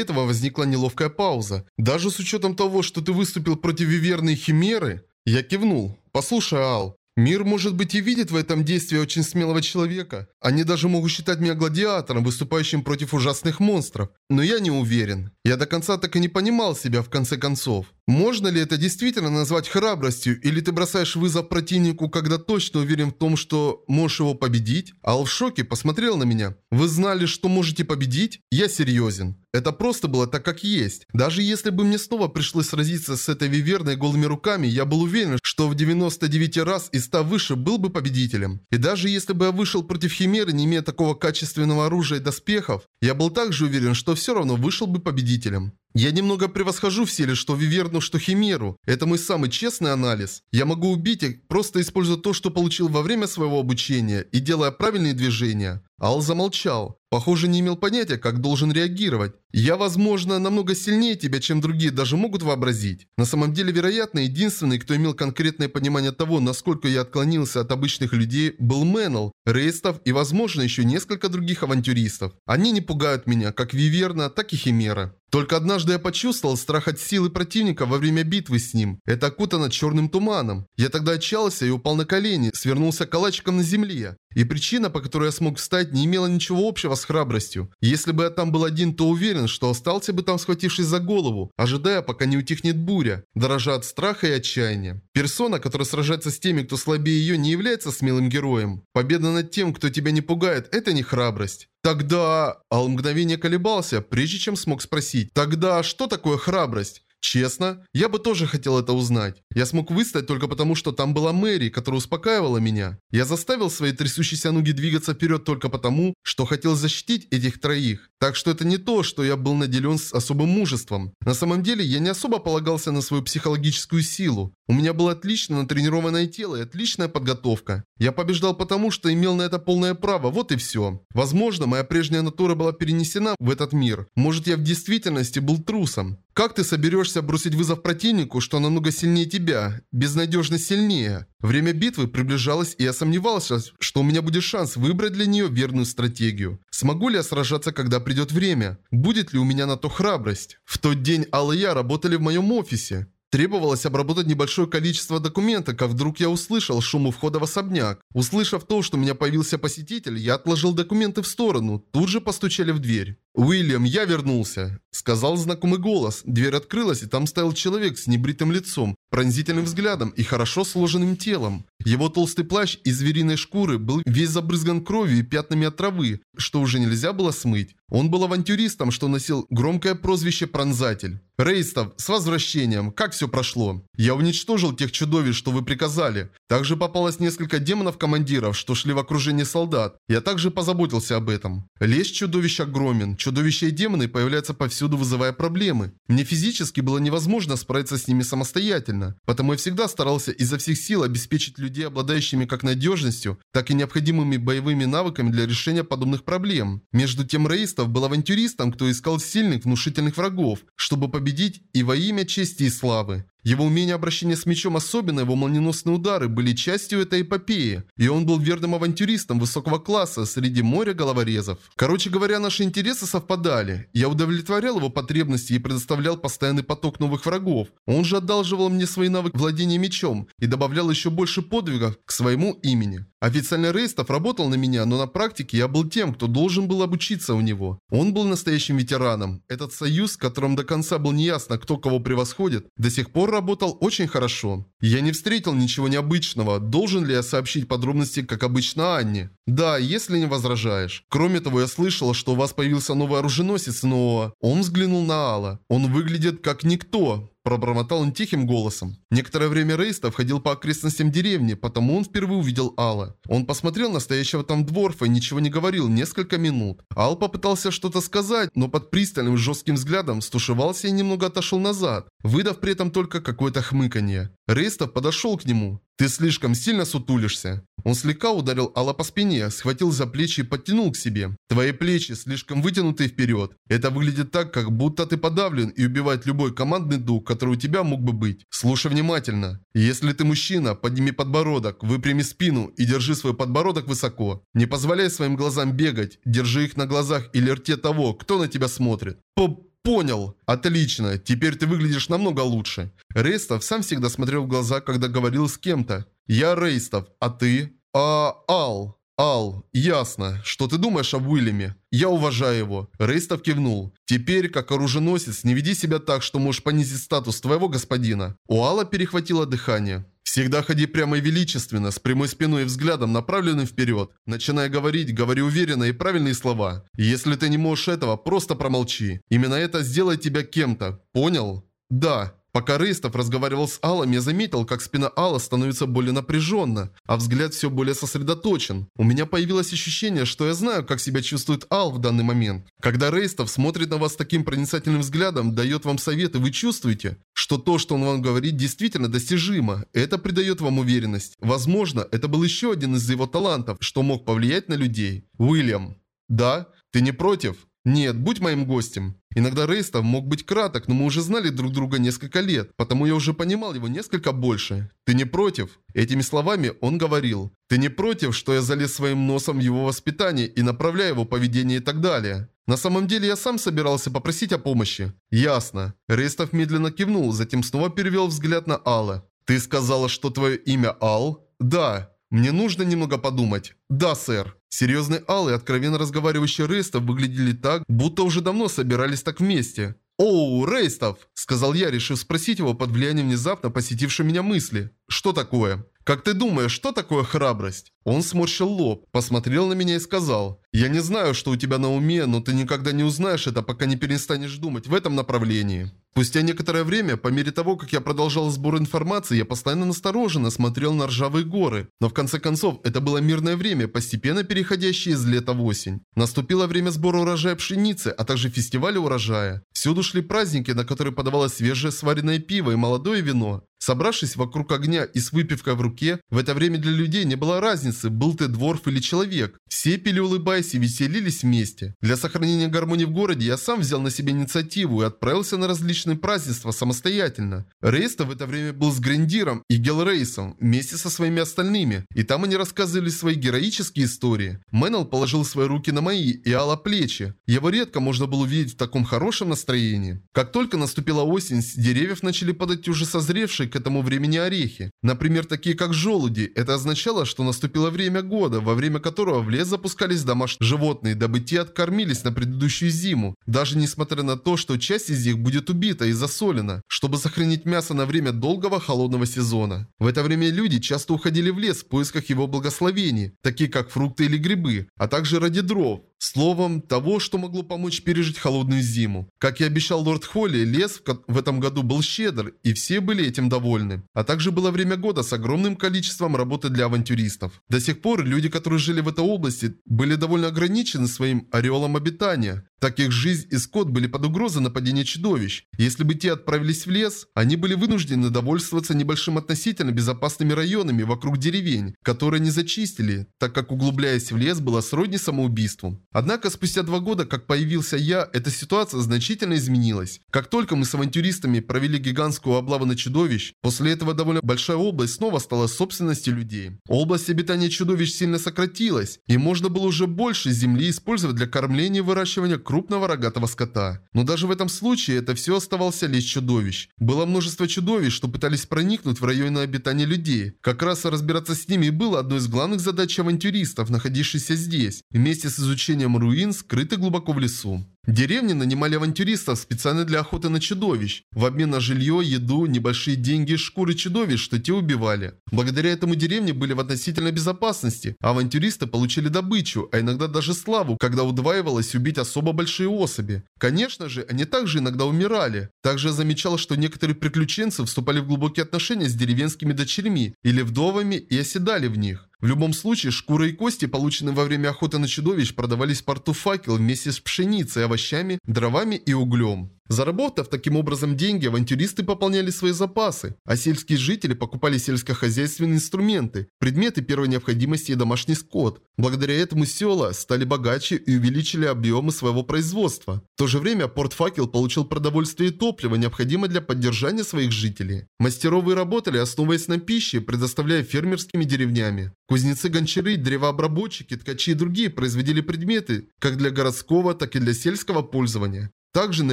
этого возникла неловкая пауза. Даже с учетом того, что ты выступил против Виверны Химеры, я кивнул. Послушай, Ал, Мир, может быть, и видит в этом действии очень смелого человека. Они даже могут считать меня гладиатором, выступающим против ужасных монстров. Но я не уверен. Я до конца так и не понимал себя в конце концов. Можно ли это действительно назвать храбростью, или ты бросаешь вызов противнику, когда точно уверен в том, что можешь его победить? Ал в шоке посмотрел на меня. Вы знали, что можете победить? Я серьезен. Это просто было так, как есть. Даже если бы мне снова пришлось сразиться с этой виверной голыми руками, я был уверен, что в 99 раз из 100 выше был бы победителем. И даже если бы я вышел против Химеры, не имея такого качественного оружия и доспехов, я был также уверен, что все равно вышел бы победителем. Я немного превосхожу в силе что Виверну, что Химеру. Это мой самый честный анализ. Я могу убить их, просто используя то, что получил во время своего обучения и делая правильные движения. Ал замолчал. Похоже, не имел понятия, как должен реагировать. Я, возможно, намного сильнее тебя, чем другие даже могут вообразить. На самом деле, вероятно, единственный, кто имел конкретное понимание того, насколько я отклонился от обычных людей, был Мэннел, Рейстов и, возможно, еще несколько других авантюристов. Они не пугают меня, как Виверна, так и Химера. Только однажды я почувствовал страх от силы противника во время битвы с ним. Это окутано черным туманом. Я тогда отчаялся и упал на колени, свернулся калачиком на земле. И причина, по которой я смог встать, не имела ничего общего с храбростью. Если бы я там был один, то уверен, что остался бы там схватившись за голову, ожидая, пока не утихнет буря, дорожа от страха и отчаяния. Персона, которая сражается с теми, кто слабее ее, не является смелым героем. Победа над тем, кто тебя не пугает, это не храбрость. Тогда... Ал мгновение колебался, прежде чем смог спросить. Тогда что такое храбрость? Честно, я бы тоже хотел это узнать. Я смог выстоять только потому, что там была Мэри, которая успокаивала меня. Я заставил свои трясущиеся ноги двигаться вперед только потому, что хотел защитить этих троих. Так что это не то, что я был наделен с особым мужеством. На самом деле, я не особо полагался на свою психологическую силу. У меня было отлично натренированное тело и отличная подготовка. Я побеждал потому, что имел на это полное право, вот и все. Возможно, моя прежняя натура была перенесена в этот мир. Может, я в действительности был трусом. Как ты соберешься бросить вызов противнику, что намного сильнее тебя? Безнадежно сильнее. Время битвы приближалось, и я сомневался, что у меня будет шанс выбрать для нее верную стратегию. Смогу ли я сражаться, когда придет время? Будет ли у меня на то храбрость? В тот день Алла и я работали в моем офисе. Требовалось обработать небольшое количество документов, как вдруг я услышал шум у входа в особняк. Услышав то, что у меня появился посетитель, я отложил документы в сторону. Тут же постучали в дверь. «Уильям, я вернулся», — сказал знакомый голос. Дверь открылась, и там стоял человек с небритым лицом, пронзительным взглядом и хорошо сложенным телом. Его толстый плащ из звериной шкуры был весь забрызган кровью и пятнами от травы, что уже нельзя было смыть. Он был авантюристом, что носил громкое прозвище «Пронзатель». «Рейстов, с возвращением! Как все прошло? Я уничтожил тех чудовищ, что вы приказали. Также попалось несколько демонов-командиров, что шли в окружении солдат. Я также позаботился об этом. Лес чудовищ огромен. Чудовища и демоны появляются повсюду, вызывая проблемы. Мне физически было невозможно справиться с ними самостоятельно. Потому я всегда старался изо всех сил обеспечить людей, обладающими как надежностью, так и необходимыми боевыми навыками для решения подобных проблем. Между тем Рейстов был авантюристом, кто искал сильных, внушительных врагов, чтобы победить и во имя чести и славы. Его умение обращения с мечом, особенно его молниеносные удары, были частью этой эпопеи, и он был верным авантюристом высокого класса среди моря головорезов. Короче говоря, наши интересы совпадали. Я удовлетворял его потребности и предоставлял постоянный поток новых врагов. Он же одалживал мне свои навыки владения мечом и добавлял еще больше подвигов к своему имени. Официально Рейстов работал на меня, но на практике я был тем, кто должен был обучиться у него. Он был настоящим ветераном. Этот союз, в котором до конца было неясно, кто кого превосходит, до сих пор работал очень хорошо. Я не встретил ничего необычного. Должен ли я сообщить подробности, как обычно Анне? Да, если не возражаешь. Кроме того, я слышал, что у вас появился новый оруженосец нового. Он взглянул на Алла. Он выглядит как никто. Пробормотал он тихим голосом. Некоторое время Рейста входил по окрестностям деревни, потому он впервые увидел Алла. Он посмотрел на стоящего там дворфа и ничего не говорил несколько минут. Ал попытался что-то сказать, но под пристальным жестким взглядом стушевался и немного отошел назад, выдав при этом только какое-то хмыканье. Рейстов подошел к нему. «Ты слишком сильно сутулишься». Он слегка ударил Алла по спине, схватил за плечи и подтянул к себе. «Твои плечи слишком вытянуты вперед. Это выглядит так, как будто ты подавлен и убивает любой командный дух, который у тебя мог бы быть. Слушай внимательно. Если ты мужчина, подними подбородок, выпрями спину и держи свой подбородок высоко. Не позволяй своим глазам бегать, держи их на глазах или рте того, кто на тебя смотрит. Поп Понял. Отлично. Теперь ты выглядишь намного лучше. Рейстов сам всегда смотрел в глаза, когда говорил с кем-то. Я Рейстов, а ты? А, Ал. Ал, ясно. Что ты думаешь об Уильяме? Я уважаю его. Рейстов кивнул. Теперь, как оруженосец, не веди себя так, что можешь понизить статус твоего господина. У Алла перехватило дыхание. Всегда ходи прямо и величественно, с прямой спиной и взглядом, направленным вперед. Начиная говорить, говори уверенно и правильные слова. Если ты не можешь этого, просто промолчи. Именно это сделает тебя кем-то. Понял? Да. Пока Рейстов разговаривал с Аллом, я заметил, как спина Алла становится более напряженна, а взгляд все более сосредоточен. У меня появилось ощущение, что я знаю, как себя чувствует Ал в данный момент. Когда Рейстов смотрит на вас таким проницательным взглядом, дает вам советы, вы чувствуете, что то, что он вам говорит, действительно достижимо. Это придает вам уверенность. Возможно, это был еще один из его талантов, что мог повлиять на людей. Уильям. Да? Ты не против? Нет, будь моим гостем. Иногда Рейстов мог быть краток, но мы уже знали друг друга несколько лет, потому я уже понимал его несколько больше. Ты не против? Этими словами он говорил. Ты не против, что я залез своим носом в его воспитание и направляю его поведение и так далее? На самом деле я сам собирался попросить о помощи. Ясно. Рейстов медленно кивнул, затем снова перевел взгляд на Алла. Ты сказала, что твое имя Ал? Да. Мне нужно немного подумать. Да, сэр. Серьезный Ал и откровенно разговаривающий Рейстов выглядели так, будто уже давно собирались так вместе. «Оу, Рейстов!» – сказал я, решив спросить его под влиянием внезапно посетившей меня мысли. «Что такое?» «Как ты думаешь, что такое храбрость?» Он сморщил лоб, посмотрел на меня и сказал, «Я не знаю, что у тебя на уме, но ты никогда не узнаешь это, пока не перестанешь думать в этом направлении». Спустя некоторое время, по мере того, как я продолжал сбор информации, я постоянно настороженно смотрел на ржавые горы. Но в конце концов, это было мирное время, постепенно переходящее из лета в осень. Наступило время сбора урожая пшеницы, а также фестиваля урожая. Всюду шли праздники, на которые подавалось свежее сваренное пиво и молодое вино. Собравшись вокруг огня и с выпивкой в руке, в это время для людей не было разницы, был ты дворф или человек. Все пили улыбаясь и веселились вместе. Для сохранения гармонии в городе я сам взял на себя инициативу и отправился на различные празднества самостоятельно. Рейста в это время был с Грендиром и Гелрейсом вместе со своими остальными, и там они рассказывали свои героические истории. Мэннел положил свои руки на мои и Алла плечи. Его редко можно было увидеть в таком хорошем настроении. Как только наступила осень, деревьев начали падать уже созревшие к этому времени орехи. Например, такие как желуди. Это означало, что наступило время года, во время которого в лес запускались домашние животные, дабы те откормились на предыдущую зиму. Даже несмотря на то, что часть из них будет убита и засолена, чтобы сохранить мясо на время долгого холодного сезона. В это время люди часто уходили в лес в поисках его благословений, такие как фрукты или грибы, а также ради дров. Словом, того, что могло помочь пережить холодную зиму. Как и обещал лорд Холли, лес в этом году был щедр, и все были этим довольны. А также было время года с огромным количеством работы для авантюристов. До сих пор люди, которые жили в этой области, были довольно ограничены своим ореолом обитания. Так их жизнь и скот были под угрозой нападения чудовищ. Если бы те отправились в лес, они были вынуждены довольствоваться небольшим относительно безопасными районами вокруг деревень, которые не зачистили, так как углубляясь в лес было сродни самоубийству. Однако спустя два года, как появился я, эта ситуация значительно изменилась. Как только мы с авантюристами провели гигантскую облаву на чудовищ, после этого довольно большая область снова стала собственностью людей. Область обитания чудовищ сильно сократилась, и можно было уже больше земли использовать для кормления и выращивания крупного рогатого скота. Но даже в этом случае это все оставался лишь чудовищ. Было множество чудовищ, что пытались проникнуть в районы обитания людей. Как раз разбираться с ними было одной из главных задач авантюристов, находившихся здесь, вместе с изучением руин, скрытых глубоко в лесу. Деревни нанимали авантюристов специально для охоты на чудовищ, в обмен на жилье, еду, небольшие деньги и шкуры чудовищ, что те убивали. Благодаря этому деревни были в относительной безопасности, авантюристы получили добычу, а иногда даже славу, когда удваивалось убить особо большие особи. Конечно же, они также иногда умирали. Также я замечал, что некоторые приключенцы вступали в глубокие отношения с деревенскими дочерьми или вдовами и оседали в них. В любом случае, шкуры и кости, полученные во время охоты на чудовищ, продавались в порту факел вместе с пшеницей, овощами, дровами и углем. Заработав таким образом деньги, авантюристы пополняли свои запасы, а сельские жители покупали сельскохозяйственные инструменты, предметы первой необходимости и домашний скот. Благодаря этому села стали богаче и увеличили объемы своего производства. В то же время Порт Факел получил продовольствие и топливо, необходимое для поддержания своих жителей. Мастеровые работали, основываясь на пище, предоставляя фермерскими деревнями. Кузнецы-гончары, древообработчики, ткачи и другие производили предметы как для городского, так и для сельского пользования. Также на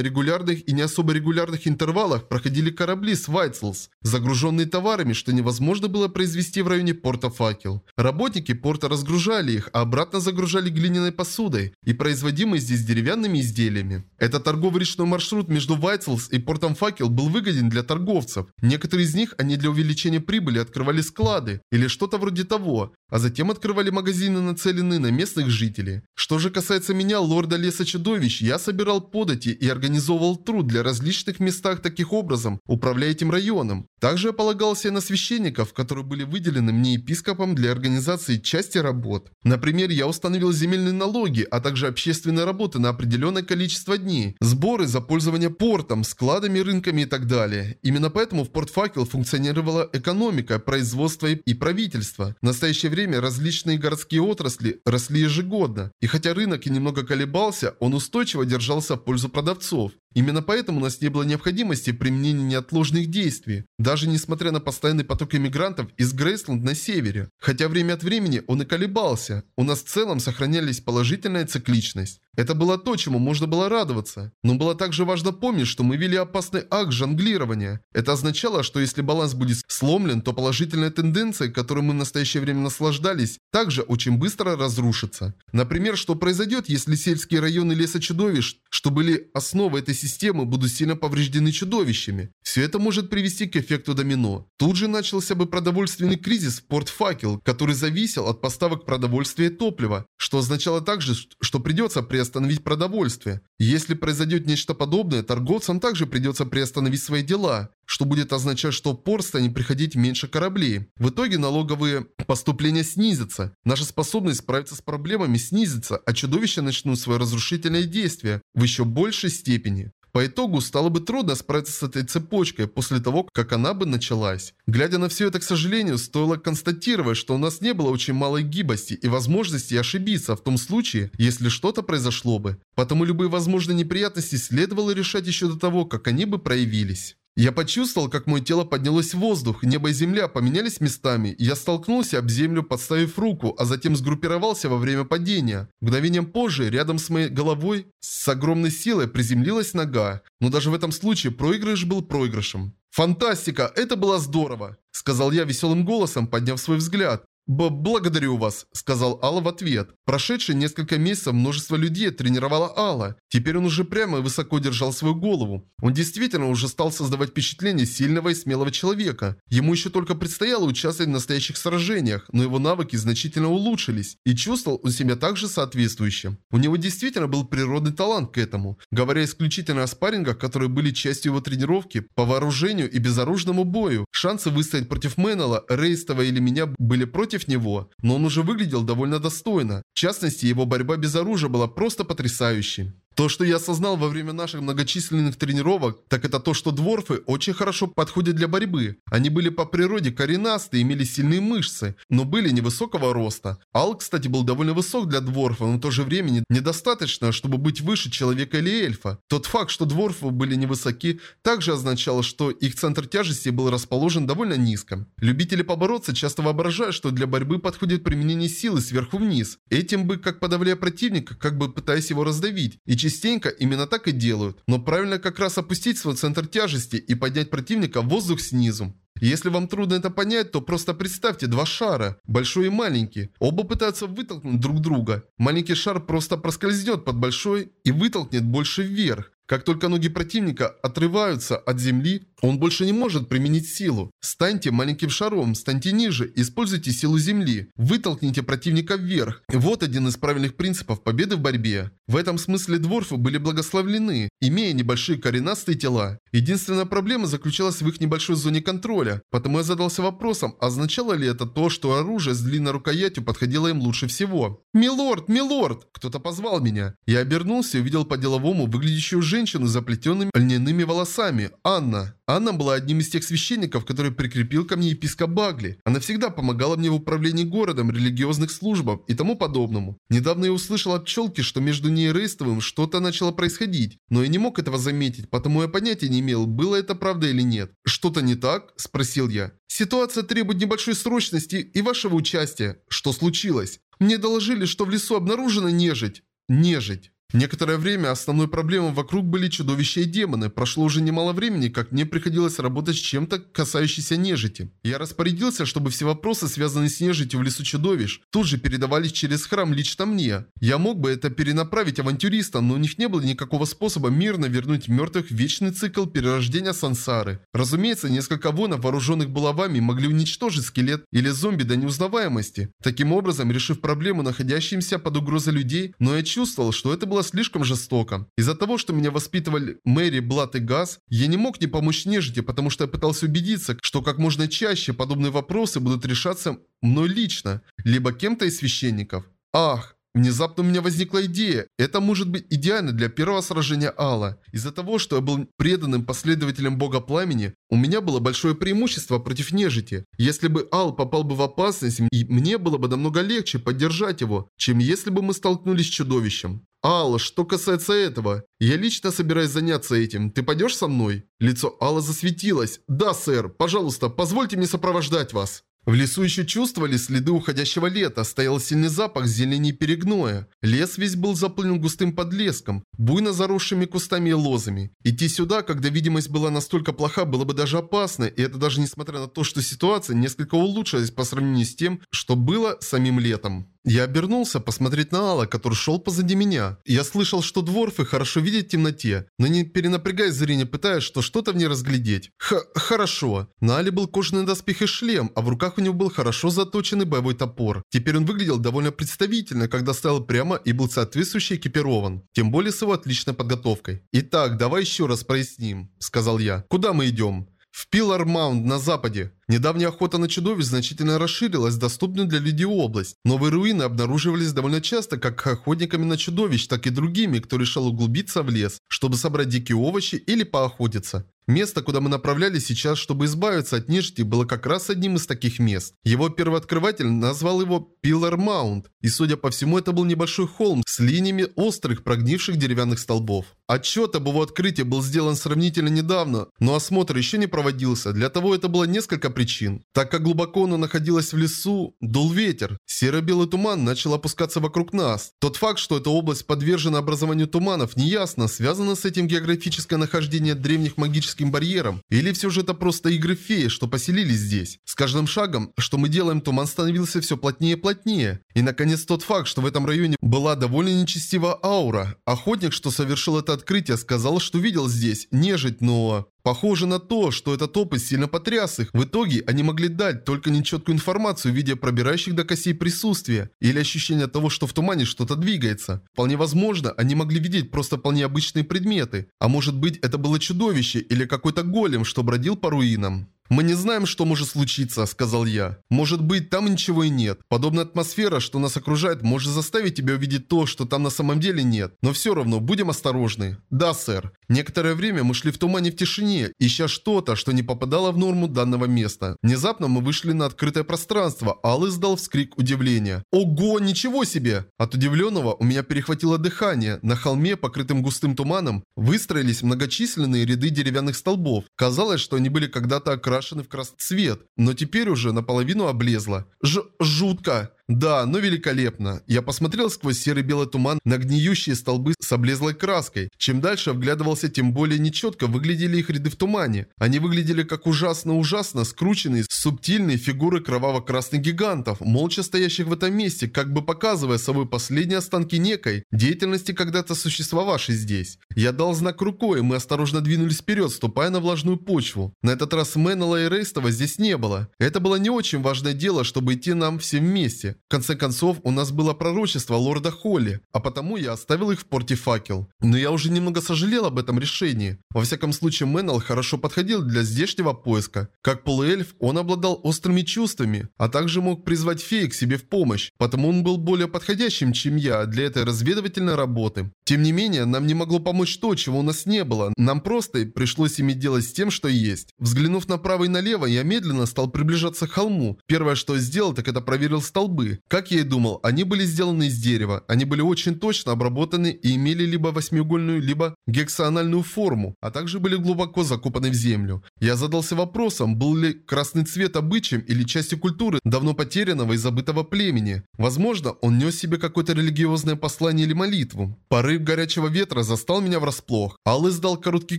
регулярных и не особо регулярных интервалах проходили корабли с Вайтселс, загруженные товарами, что невозможно было произвести в районе порта Факел. Работники порта разгружали их, а обратно загружали глиняной посудой и производимой здесь деревянными изделиями. Этот торговый речной маршрут между Вайтселс и портом Факел был выгоден для торговцев. Некоторые из них они для увеличения прибыли открывали склады или что-то вроде того, а затем открывали магазины, нацеленные на местных жителей. Что же касается меня, лорда Леса Чудовищ, я собирал подать комьюнити и организовывал труд для различных местах таких образом, управляя этим районом. Также я полагался на священников, которые были выделены мне епископом для организации части работ. Например, я установил земельные налоги, а также общественные работы на определенное количество дней, сборы за пользование портом, складами, рынками и так далее. Именно поэтому в Порт Факел функционировала экономика, производство и правительство. В настоящее время различные городские отрасли росли ежегодно. И хотя рынок и немного колебался, он устойчиво держался в пользу продавцов. Именно поэтому у нас не было необходимости применения неотложных действий, даже несмотря на постоянный поток иммигрантов из Грейсленд на севере. Хотя время от времени он и колебался, у нас в целом сохранялись положительная цикличность. Это было то, чему можно было радоваться. Но было также важно помнить, что мы вели опасный акт жонглирования. Это означало, что если баланс будет сломлен, то положительная тенденция, которой мы в настоящее время наслаждались, также очень быстро разрушится. Например, что произойдет, если сельские районы леса чудовищ, что были основой этой системы, будут сильно повреждены чудовищами. Все это может привести к эффекту домино. Тут же начался бы продовольственный кризис в Порт Факел, который зависел от поставок продовольствия и топлива, что означало также, что придется приостановить продовольствие. Если произойдет нечто подобное, торговцам также придется приостановить свои дела, что будет означать, что в порт станет приходить меньше кораблей. В итоге налоговые поступления снизятся, наша способность справиться с проблемами снизится, а чудовища начнут свое разрушительное действие в еще большей степени. По итогу стало бы трудно справиться с этой цепочкой после того, как она бы началась. Глядя на все это, к сожалению, стоило констатировать, что у нас не было очень малой гибости и возможности ошибиться в том случае, если что-то произошло бы. Потому любые возможные неприятности следовало решать еще до того, как они бы проявились. Я почувствовал, как мое тело поднялось в воздух, небо и земля поменялись местами, я столкнулся об землю, подставив руку, а затем сгруппировался во время падения. Мгновением позже, рядом с моей головой, с огромной силой приземлилась нога. Но даже в этом случае проигрыш был проигрышем. «Фантастика! Это было здорово!» Сказал я веселым голосом, подняв свой взгляд. Б «Благодарю вас», — сказал Алла в ответ. Прошедшие несколько месяцев множество людей тренировало Алла. Теперь он уже прямо и высоко держал свою голову. Он действительно уже стал создавать впечатление сильного и смелого человека. Ему еще только предстояло участвовать в настоящих сражениях, но его навыки значительно улучшились, и чувствовал он себя также соответствующе. У него действительно был природный талант к этому. Говоря исключительно о спаррингах, которые были частью его тренировки, по вооружению и безоружному бою, шансы выстоять против Меннелла, Рейстова или меня были против против него, но он уже выглядел довольно достойно. В частности, его борьба без оружия была просто потрясающей. То, что я осознал во время наших многочисленных тренировок, так это то, что дворфы очень хорошо подходят для борьбы. Они были по природе коренастые, имели сильные мышцы, но были невысокого роста. Ал, кстати, был довольно высок для дворфа, но в то же время недостаточно, чтобы быть выше человека или эльфа. Тот факт, что дворфы были невысоки, также означало, что их центр тяжести был расположен довольно низко. Любители побороться часто воображают, что для борьбы подходит применение силы сверху вниз. Этим бы как подавляя противника, как бы пытаясь его раздавить. И частенько именно так и делают. Но правильно как раз опустить свой центр тяжести и поднять противника в воздух снизу. Если вам трудно это понять, то просто представьте два шара, большой и маленький. Оба пытаются вытолкнуть друг друга. Маленький шар просто проскользнет под большой и вытолкнет больше вверх. Как только ноги противника отрываются от земли, он больше не может применить силу. Станьте маленьким шаром, станьте ниже, используйте силу земли. Вытолкните противника вверх. Вот один из правильных принципов победы в борьбе. В этом смысле дворфы были благословлены, имея небольшие коренастые тела. Единственная проблема заключалась в их небольшой зоне контроля. Потому я задался вопросом, означало ли это то, что оружие с длинной рукоятью подходило им лучше всего. «Милорд, милорд!» Кто-то позвал меня. Я обернулся и увидел по-деловому выглядящую женщину с заплетенными льняными волосами, Анна. Анна была одним из тех священников, который прикрепил ко мне епископ Багли. Она всегда помогала мне в управлении городом, религиозных службах и тому подобному. Недавно я услышал от пчелки, что между ней и Рейстовым что-то начало происходить, но я не мог этого заметить, потому я понятия не имел, было это правда или нет. «Что-то не так?» – спросил я. «Ситуация требует небольшой срочности и вашего участия. Что случилось?» «Мне доложили, что в лесу обнаружена нежить». «Нежить». Некоторое время основной проблемой вокруг были чудовища и демоны. Прошло уже немало времени, как мне приходилось работать с чем-то, касающимся нежити. Я распорядился, чтобы все вопросы, связанные с нежитью в лесу чудовищ, тут же передавались через храм лично мне. Я мог бы это перенаправить авантюристам, но у них не было никакого способа мирно вернуть мертвых в вечный цикл перерождения сансары. Разумеется, несколько воинов, вооруженных булавами, могли уничтожить скелет или зомби до неузнаваемости. Таким образом, решив проблему находящимся под угрозой людей, но я чувствовал, что это было было слишком жестоко. Из-за того, что меня воспитывали Мэри, Блат и Газ, я не мог не помочь нежити, потому что я пытался убедиться, что как можно чаще подобные вопросы будут решаться мной лично, либо кем-то из священников. Ах, Внезапно у меня возникла идея. Это может быть идеально для первого сражения Алла. Из-за того, что я был преданным последователем Бога Пламени, у меня было большое преимущество против нежити. Если бы Ал попал бы в опасность, и мне было бы намного легче поддержать его, чем если бы мы столкнулись с чудовищем. Алла, что касается этого, я лично собираюсь заняться этим. Ты пойдешь со мной? Лицо Алла засветилось. Да, сэр. Пожалуйста, позвольте мне сопровождать вас. В лесу еще чувствовали следы уходящего лета, стоял сильный запах зелени и перегноя. Лес весь был заполнен густым подлеском, буйно заросшими кустами и лозами. Идти сюда, когда видимость была настолько плоха, было бы даже опасно, и это даже несмотря на то, что ситуация несколько улучшилась по сравнению с тем, что было самим летом. Я обернулся посмотреть на Алла, который шел позади меня. Я слышал, что дворфы хорошо видят в темноте, но не перенапрягая зрение, пытаясь что что-то в ней разглядеть. Х хорошо. На Алле был кожаный доспех и шлем, а в руках у него был хорошо заточенный боевой топор. Теперь он выглядел довольно представительно, когда стоял прямо и был соответствующе экипирован. Тем более с его отличной подготовкой. «Итак, давай еще раз проясним», — сказал я. «Куда мы идем?» В Пилар Маунд на западе. Недавняя охота на чудовищ значительно расширилась в доступную для людей область. Новые руины обнаруживались довольно часто как охотниками на чудовищ, так и другими, кто решил углубиться в лес, чтобы собрать дикие овощи или поохотиться. Место, куда мы направлялись сейчас, чтобы избавиться от нежити, было как раз одним из таких мест. Его первооткрыватель назвал его Pillar Mount, и судя по всему, это был небольшой холм с линиями острых прогнивших деревянных столбов. Отчет об его открытии был сделан сравнительно недавно, но осмотр еще не проводился, для того это было несколько причин. Так как глубоко оно находилось в лесу, дул ветер, серо-белый туман начал опускаться вокруг нас. Тот факт, что эта область подвержена образованию туманов, неясно, связано с этим географическое нахождение древних магическим барьером? Или все же это просто игры феи, что поселились здесь? С каждым шагом, что мы делаем, туман становился все плотнее и плотнее. И наконец тот факт, что в этом районе была довольно нечестивая аура. Охотник, что совершил это открытие, сказал, что видел здесь нежить, но... Похоже на то, что этот опыт сильно потряс их. В итоге они могли дать только нечеткую информацию в виде пробирающих до косей присутствия или ощущения того, что в тумане что-то двигается. Вполне возможно, они могли видеть просто вполне обычные предметы. А может быть это было чудовище или какой-то голем, что бродил по руинам. «Мы не знаем, что может случиться», — сказал я. «Может быть, там ничего и нет. Подобная атмосфера, что нас окружает, может заставить тебя увидеть то, что там на самом деле нет. Но все равно, будем осторожны». «Да, сэр». Некоторое время мы шли в тумане в тишине, ища что-то, что не попадало в норму данного места. Внезапно мы вышли на открытое пространство, Ал издал вскрик удивления. «Ого, ничего себе!» От удивленного у меня перехватило дыхание. На холме, покрытым густым туманом, выстроились многочисленные ряды деревянных столбов. Казалось, что они были когда-то окрашены окрашены в красный цвет, но теперь уже наполовину облезла. Ж жутко. Да, но великолепно. Я посмотрел сквозь серый белый туман на гниющие столбы с облезлой краской. Чем дальше вглядывался, тем более нечетко выглядели их ряды в тумане. Они выглядели как ужасно-ужасно скрученные, субтильные фигуры кроваво-красных гигантов, молча стоящих в этом месте, как бы показывая собой последние останки некой деятельности, когда-то существовавшей здесь. Я дал знак рукой, и мы осторожно двинулись вперед, ступая на влажную почву. На этот раз Меннелла и Рейстова здесь не было. Это было не очень важное дело, чтобы идти нам все вместе. В конце концов, у нас было пророчество лорда Холли, а потому я оставил их в порте факел. Но я уже немного сожалел об этом решении. Во всяком случае, Мэннел хорошо подходил для здешнего поиска. Как полуэльф, он обладал острыми чувствами, а также мог призвать феи к себе в помощь, потому он был более подходящим, чем я, для этой разведывательной работы. Тем не менее, нам не могло помочь то, чего у нас не было. Нам просто пришлось иметь дело с тем, что есть. Взглянув направо и налево, я медленно стал приближаться к холму. Первое, что я сделал, так это проверил столбы. Как я и думал, они были сделаны из дерева. Они были очень точно обработаны и имели либо восьмиугольную, либо гексаональную форму, а также были глубоко закопаны в землю. Я задался вопросом, был ли красный цвет обычаем или частью культуры давно потерянного и забытого племени. Возможно, он нес себе какое-то религиозное послание или молитву. Порыв горячего ветра застал меня врасплох. Ал издал короткий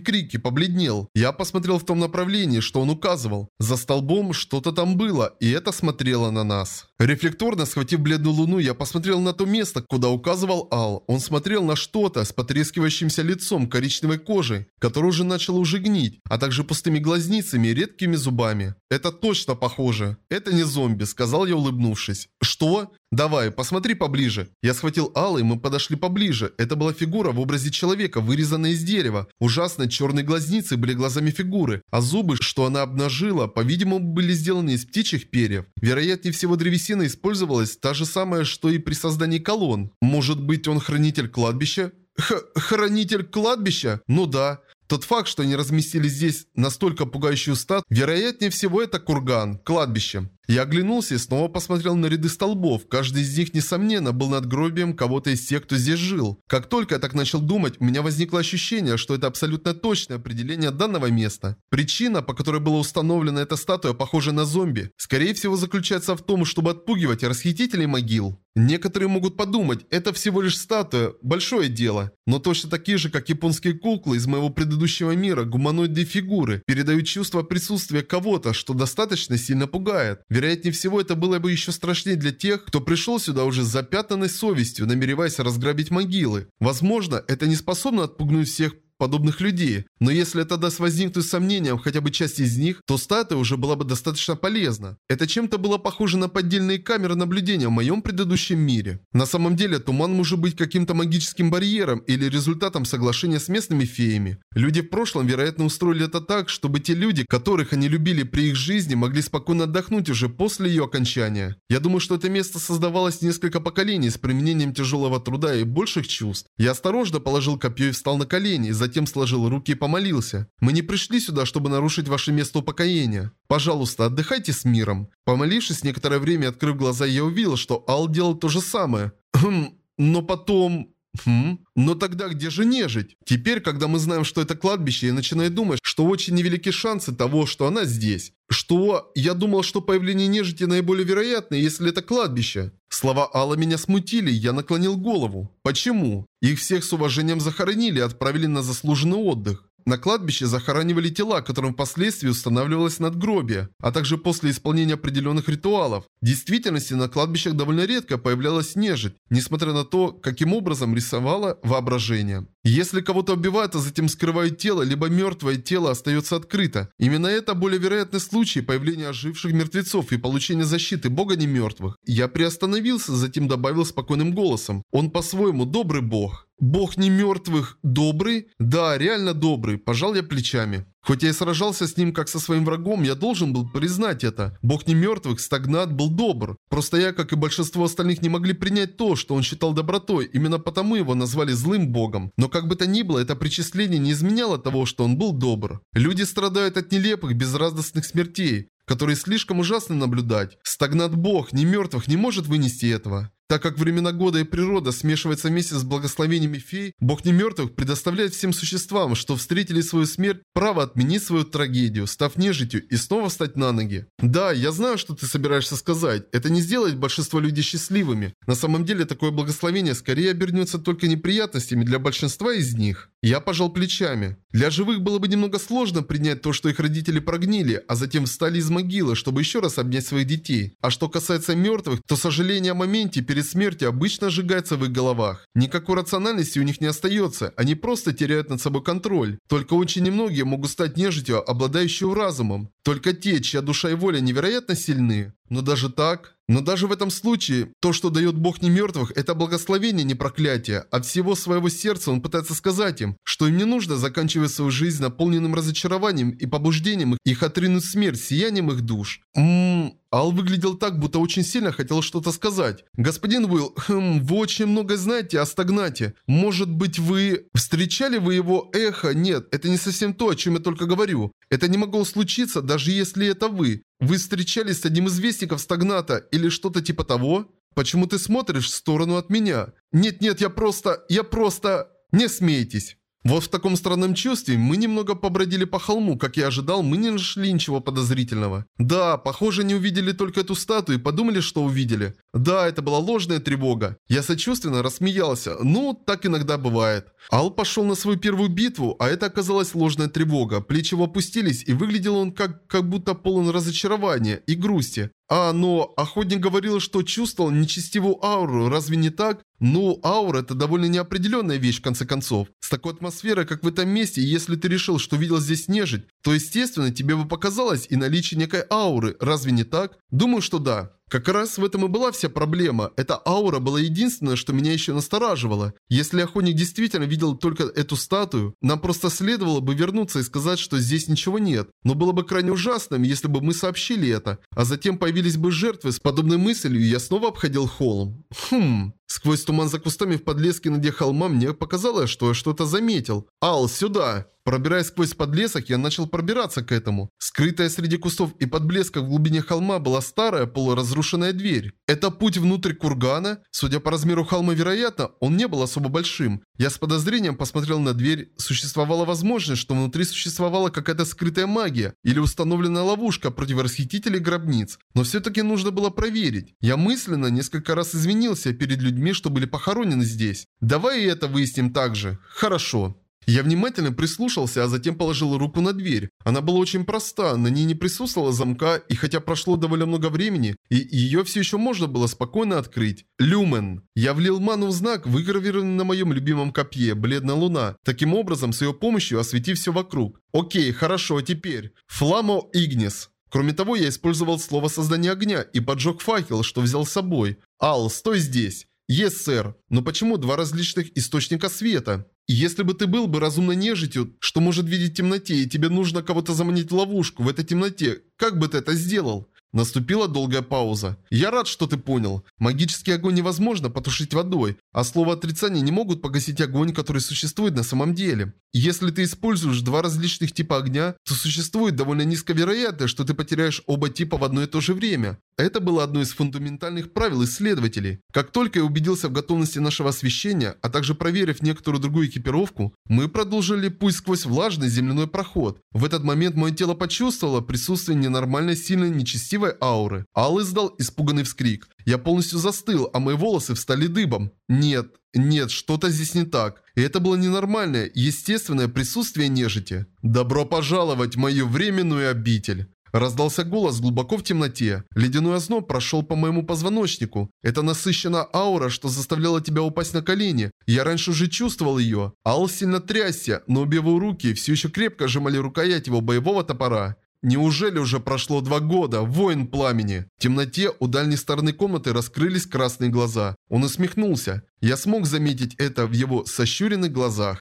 крик и побледнел. Я посмотрел в том направлении, что он указывал. За столбом что-то там было, и это смотрело на нас. Рефлекторно схватив бледную луну, я посмотрел на то место, куда указывал Ал. Он смотрел на что-то с потрескивающимся лицом, коричневой кожей, которая уже начала уже гнить, а также пустыми глазницами и редкими зубами. Это точно похоже. Это не зомби, сказал я улыбнувшись. Что? Давай, посмотри поближе. Я схватил Аллы, и мы подошли поближе. Это была фигура в образе человека, вырезанная из дерева. Ужасно черные глазницы были глазами фигуры, а зубы, что она обнажила, по-видимому, были сделаны из птичьих перьев. Вероятнее всего, древесина использовалась та же самая, что и при создании колонн. Может быть, он хранитель кладбища? Х хранитель кладбища? Ну да. Тот факт, что они разместили здесь настолько пугающую стат, вероятнее всего это курган, кладбище. Я оглянулся и снова посмотрел на ряды столбов. Каждый из них, несомненно, был надгробием кого-то из тех, кто здесь жил. Как только я так начал думать, у меня возникло ощущение, что это абсолютно точное определение данного места. Причина, по которой была установлена эта статуя, похожая на зомби, скорее всего заключается в том, чтобы отпугивать расхитителей могил. Некоторые могут подумать, это всего лишь статуя, большое дело. Но точно такие же, как японские куклы из моего предыдущего мира, гуманоидные фигуры, передают чувство присутствия кого-то, что достаточно сильно пугает. Вероятнее всего, это было бы еще страшнее для тех, кто пришел сюда уже с запятнанной совестью, намереваясь разграбить могилы. Возможно, это не способно отпугнуть всех подобных людей. Но если это даст возникнуть сомнениям хотя бы часть из них, то статуя уже была бы достаточно полезна. Это чем-то было похоже на поддельные камеры наблюдения в моем предыдущем мире. На самом деле, туман может быть каким-то магическим барьером или результатом соглашения с местными феями. Люди в прошлом, вероятно, устроили это так, чтобы те люди, которых они любили при их жизни, могли спокойно отдохнуть уже после ее окончания. Я думаю, что это место создавалось несколько поколений с применением тяжелого труда и больших чувств. Я осторожно положил копье и встал на колени, затем сложил руки и помолился. «Мы не пришли сюда, чтобы нарушить ваше место упокоения. Пожалуйста, отдыхайте с миром». Помолившись некоторое время открыв глаза, я увидел, что Ал делал то же самое. Хм, но потом... Хм, но тогда где же нежить? Теперь, когда мы знаем, что это кладбище, я начинаю думать, что очень невелики шансы того, что она здесь. Что? Я думал, что появление нежити наиболее вероятно, если это кладбище. Слова Алла меня смутили, я наклонил голову. Почему? Их всех с уважением захоронили и отправили на заслуженный отдых. На кладбище захоранивали тела, которым впоследствии устанавливалось надгробие, а также после исполнения определенных ритуалов. В действительности на кладбищах довольно редко появлялась нежить, несмотря на то, каким образом рисовало воображение. Если кого-то убивают, а затем скрывают тело, либо мертвое тело остается открыто. Именно это более вероятный случай появления оживших мертвецов и получения защиты бога немертвых. Я приостановился, затем добавил спокойным голосом. Он по-своему добрый бог. Бог не мертвых добрый? Да, реально добрый. Пожал я плечами. Хоть я и сражался с ним как со своим врагом, я должен был признать это. Бог не мертвых, стагнат, был добр. Просто я, как и большинство остальных, не могли принять то, что он считал добротой. Именно потому его назвали злым богом. Но как бы то ни было, это причисление не изменяло того, что он был добр. Люди страдают от нелепых, безрадостных смертей которые слишком ужасно наблюдать. Стагнат бог, не мертвых, не может вынести этого. Так как времена года и природа смешиваются вместе с благословениями фей, Бог немертвых предоставляет всем существам, что встретили свою смерть, право отменить свою трагедию, став нежитью и снова встать на ноги. Да, я знаю, что ты собираешься сказать. Это не сделает большинство людей счастливыми. На самом деле, такое благословение скорее обернется только неприятностями для большинства из них. Я пожал плечами. Для живых было бы немного сложно принять то, что их родители прогнили, а затем встали из могилы, чтобы еще раз обнять своих детей. А что касается мертвых, то сожаление о моменте перед смертью обычно сжигается в их головах. Никакой рациональности у них не остается, они просто теряют над собой контроль. Только очень немногие могут стать нежитью, обладающую разумом. Только те, чья душа и воля невероятно сильны. Но даже так... Но даже в этом случае, то, что дает Бог не мертвых, это благословение, не проклятие. От всего своего сердца он пытается сказать им, что им не нужно заканчивать свою жизнь наполненным разочарованием и побуждением их отринуть смерть сиянием их душ. Ммм... Ал выглядел так, будто очень сильно хотел что-то сказать. «Господин Уилл, хм, вы очень много знаете о стагнате. Может быть, вы... Встречали вы его эхо? Нет, это не совсем то, о чем я только говорю. Это не могло случиться, даже если это вы. Вы встречались с одним из вестников стагната или что-то типа того? Почему ты смотришь в сторону от меня? Нет-нет, я просто... Я просто... Не смейтесь. Вот в таком странном чувстве мы немного побродили по холму, как я ожидал, мы не нашли ничего подозрительного. Да, похоже, не увидели только эту статую и подумали, что увидели. Да, это была ложная тревога. Я сочувственно рассмеялся. Ну, так иногда бывает. Ал пошел на свою первую битву, а это оказалась ложная тревога. Плечи его опустились, и выглядел он как, как будто полон разочарования и грусти. А, но охотник говорил, что чувствовал нечестивую ауру, разве не так? Ну, аура это довольно неопределенная вещь в конце концов. С такой атмосферой, как в этом месте, если ты решил, что видел здесь нежить, то естественно тебе бы показалось и наличие некой ауры, разве не так? Думаю, что да. Как раз в этом и была вся проблема. Эта аура была единственное, что меня еще настораживало. Если охотник действительно видел только эту статую, нам просто следовало бы вернуться и сказать, что здесь ничего нет. Но было бы крайне ужасным, если бы мы сообщили это. А затем появились бы жертвы с подобной мыслью, и я снова обходил холм. Хм... Сквозь туман за кустами в подлеске на холма мне показалось, что я что-то заметил. «Ал, сюда!» Пробираясь сквозь подлесок, я начал пробираться к этому. Скрытая среди кустов и под блеском в глубине холма была старая полуразрушенная дверь. Это путь внутрь кургана? Судя по размеру холма, вероятно, он не был особо большим. Я с подозрением посмотрел на дверь. Существовала возможность, что внутри существовала какая-то скрытая магия или установленная ловушка против расхитителей гробниц. Но все-таки нужно было проверить. Я мысленно несколько раз извинился перед людьми, что были похоронены здесь. Давай и это выясним также. Хорошо. Я внимательно прислушался, а затем положил руку на дверь. Она была очень проста, на ней не присутствовало замка, и хотя прошло довольно много времени, и ее все еще можно было спокойно открыть. Люмен. Я влил ману в знак, выгравированный на моем любимом копье, бледная луна, таким образом с ее помощью осветив все вокруг. Окей, хорошо, а теперь. Фламо Игнис. Кроме того, я использовал слово создания огня и поджег факел, что взял с собой. Ал, стой здесь. «Есть, сэр. Но почему два различных источника света?» Если бы ты был бы разумной нежитью, что может видеть в темноте, и тебе нужно кого-то заманить в ловушку в этой темноте, как бы ты это сделал? Наступила долгая пауза. «Я рад, что ты понял. Магический огонь невозможно потушить водой, а слово отрицания не могут погасить огонь, который существует на самом деле. Если ты используешь два различных типа огня, то существует довольно низкая вероятность, что ты потеряешь оба типа в одно и то же время. Это было одно из фундаментальных правил исследователей. Как только я убедился в готовности нашего освещения, а также проверив некоторую другую экипировку, мы продолжили путь сквозь влажный земляной проход. В этот момент мое тело почувствовало присутствие ненормальной сильной нечестивой ауры. Ал издал испуганный вскрик. Я полностью застыл, а мои волосы встали дыбом. Нет, нет, что-то здесь не так. И это было ненормальное, естественное присутствие нежити. Добро пожаловать в мою временную обитель. Раздался голос глубоко в темноте. Ледяной озноб прошел по моему позвоночнику. Это насыщенная аура, что заставляла тебя упасть на колени. Я раньше уже чувствовал ее. Ал сильно трясся, но обе его руки все еще крепко сжимали рукоять его боевого топора. Неужели уже прошло два года, воин пламени? В темноте у дальней стороны комнаты раскрылись красные глаза. Он усмехнулся. Я смог заметить это в его сощуренных глазах.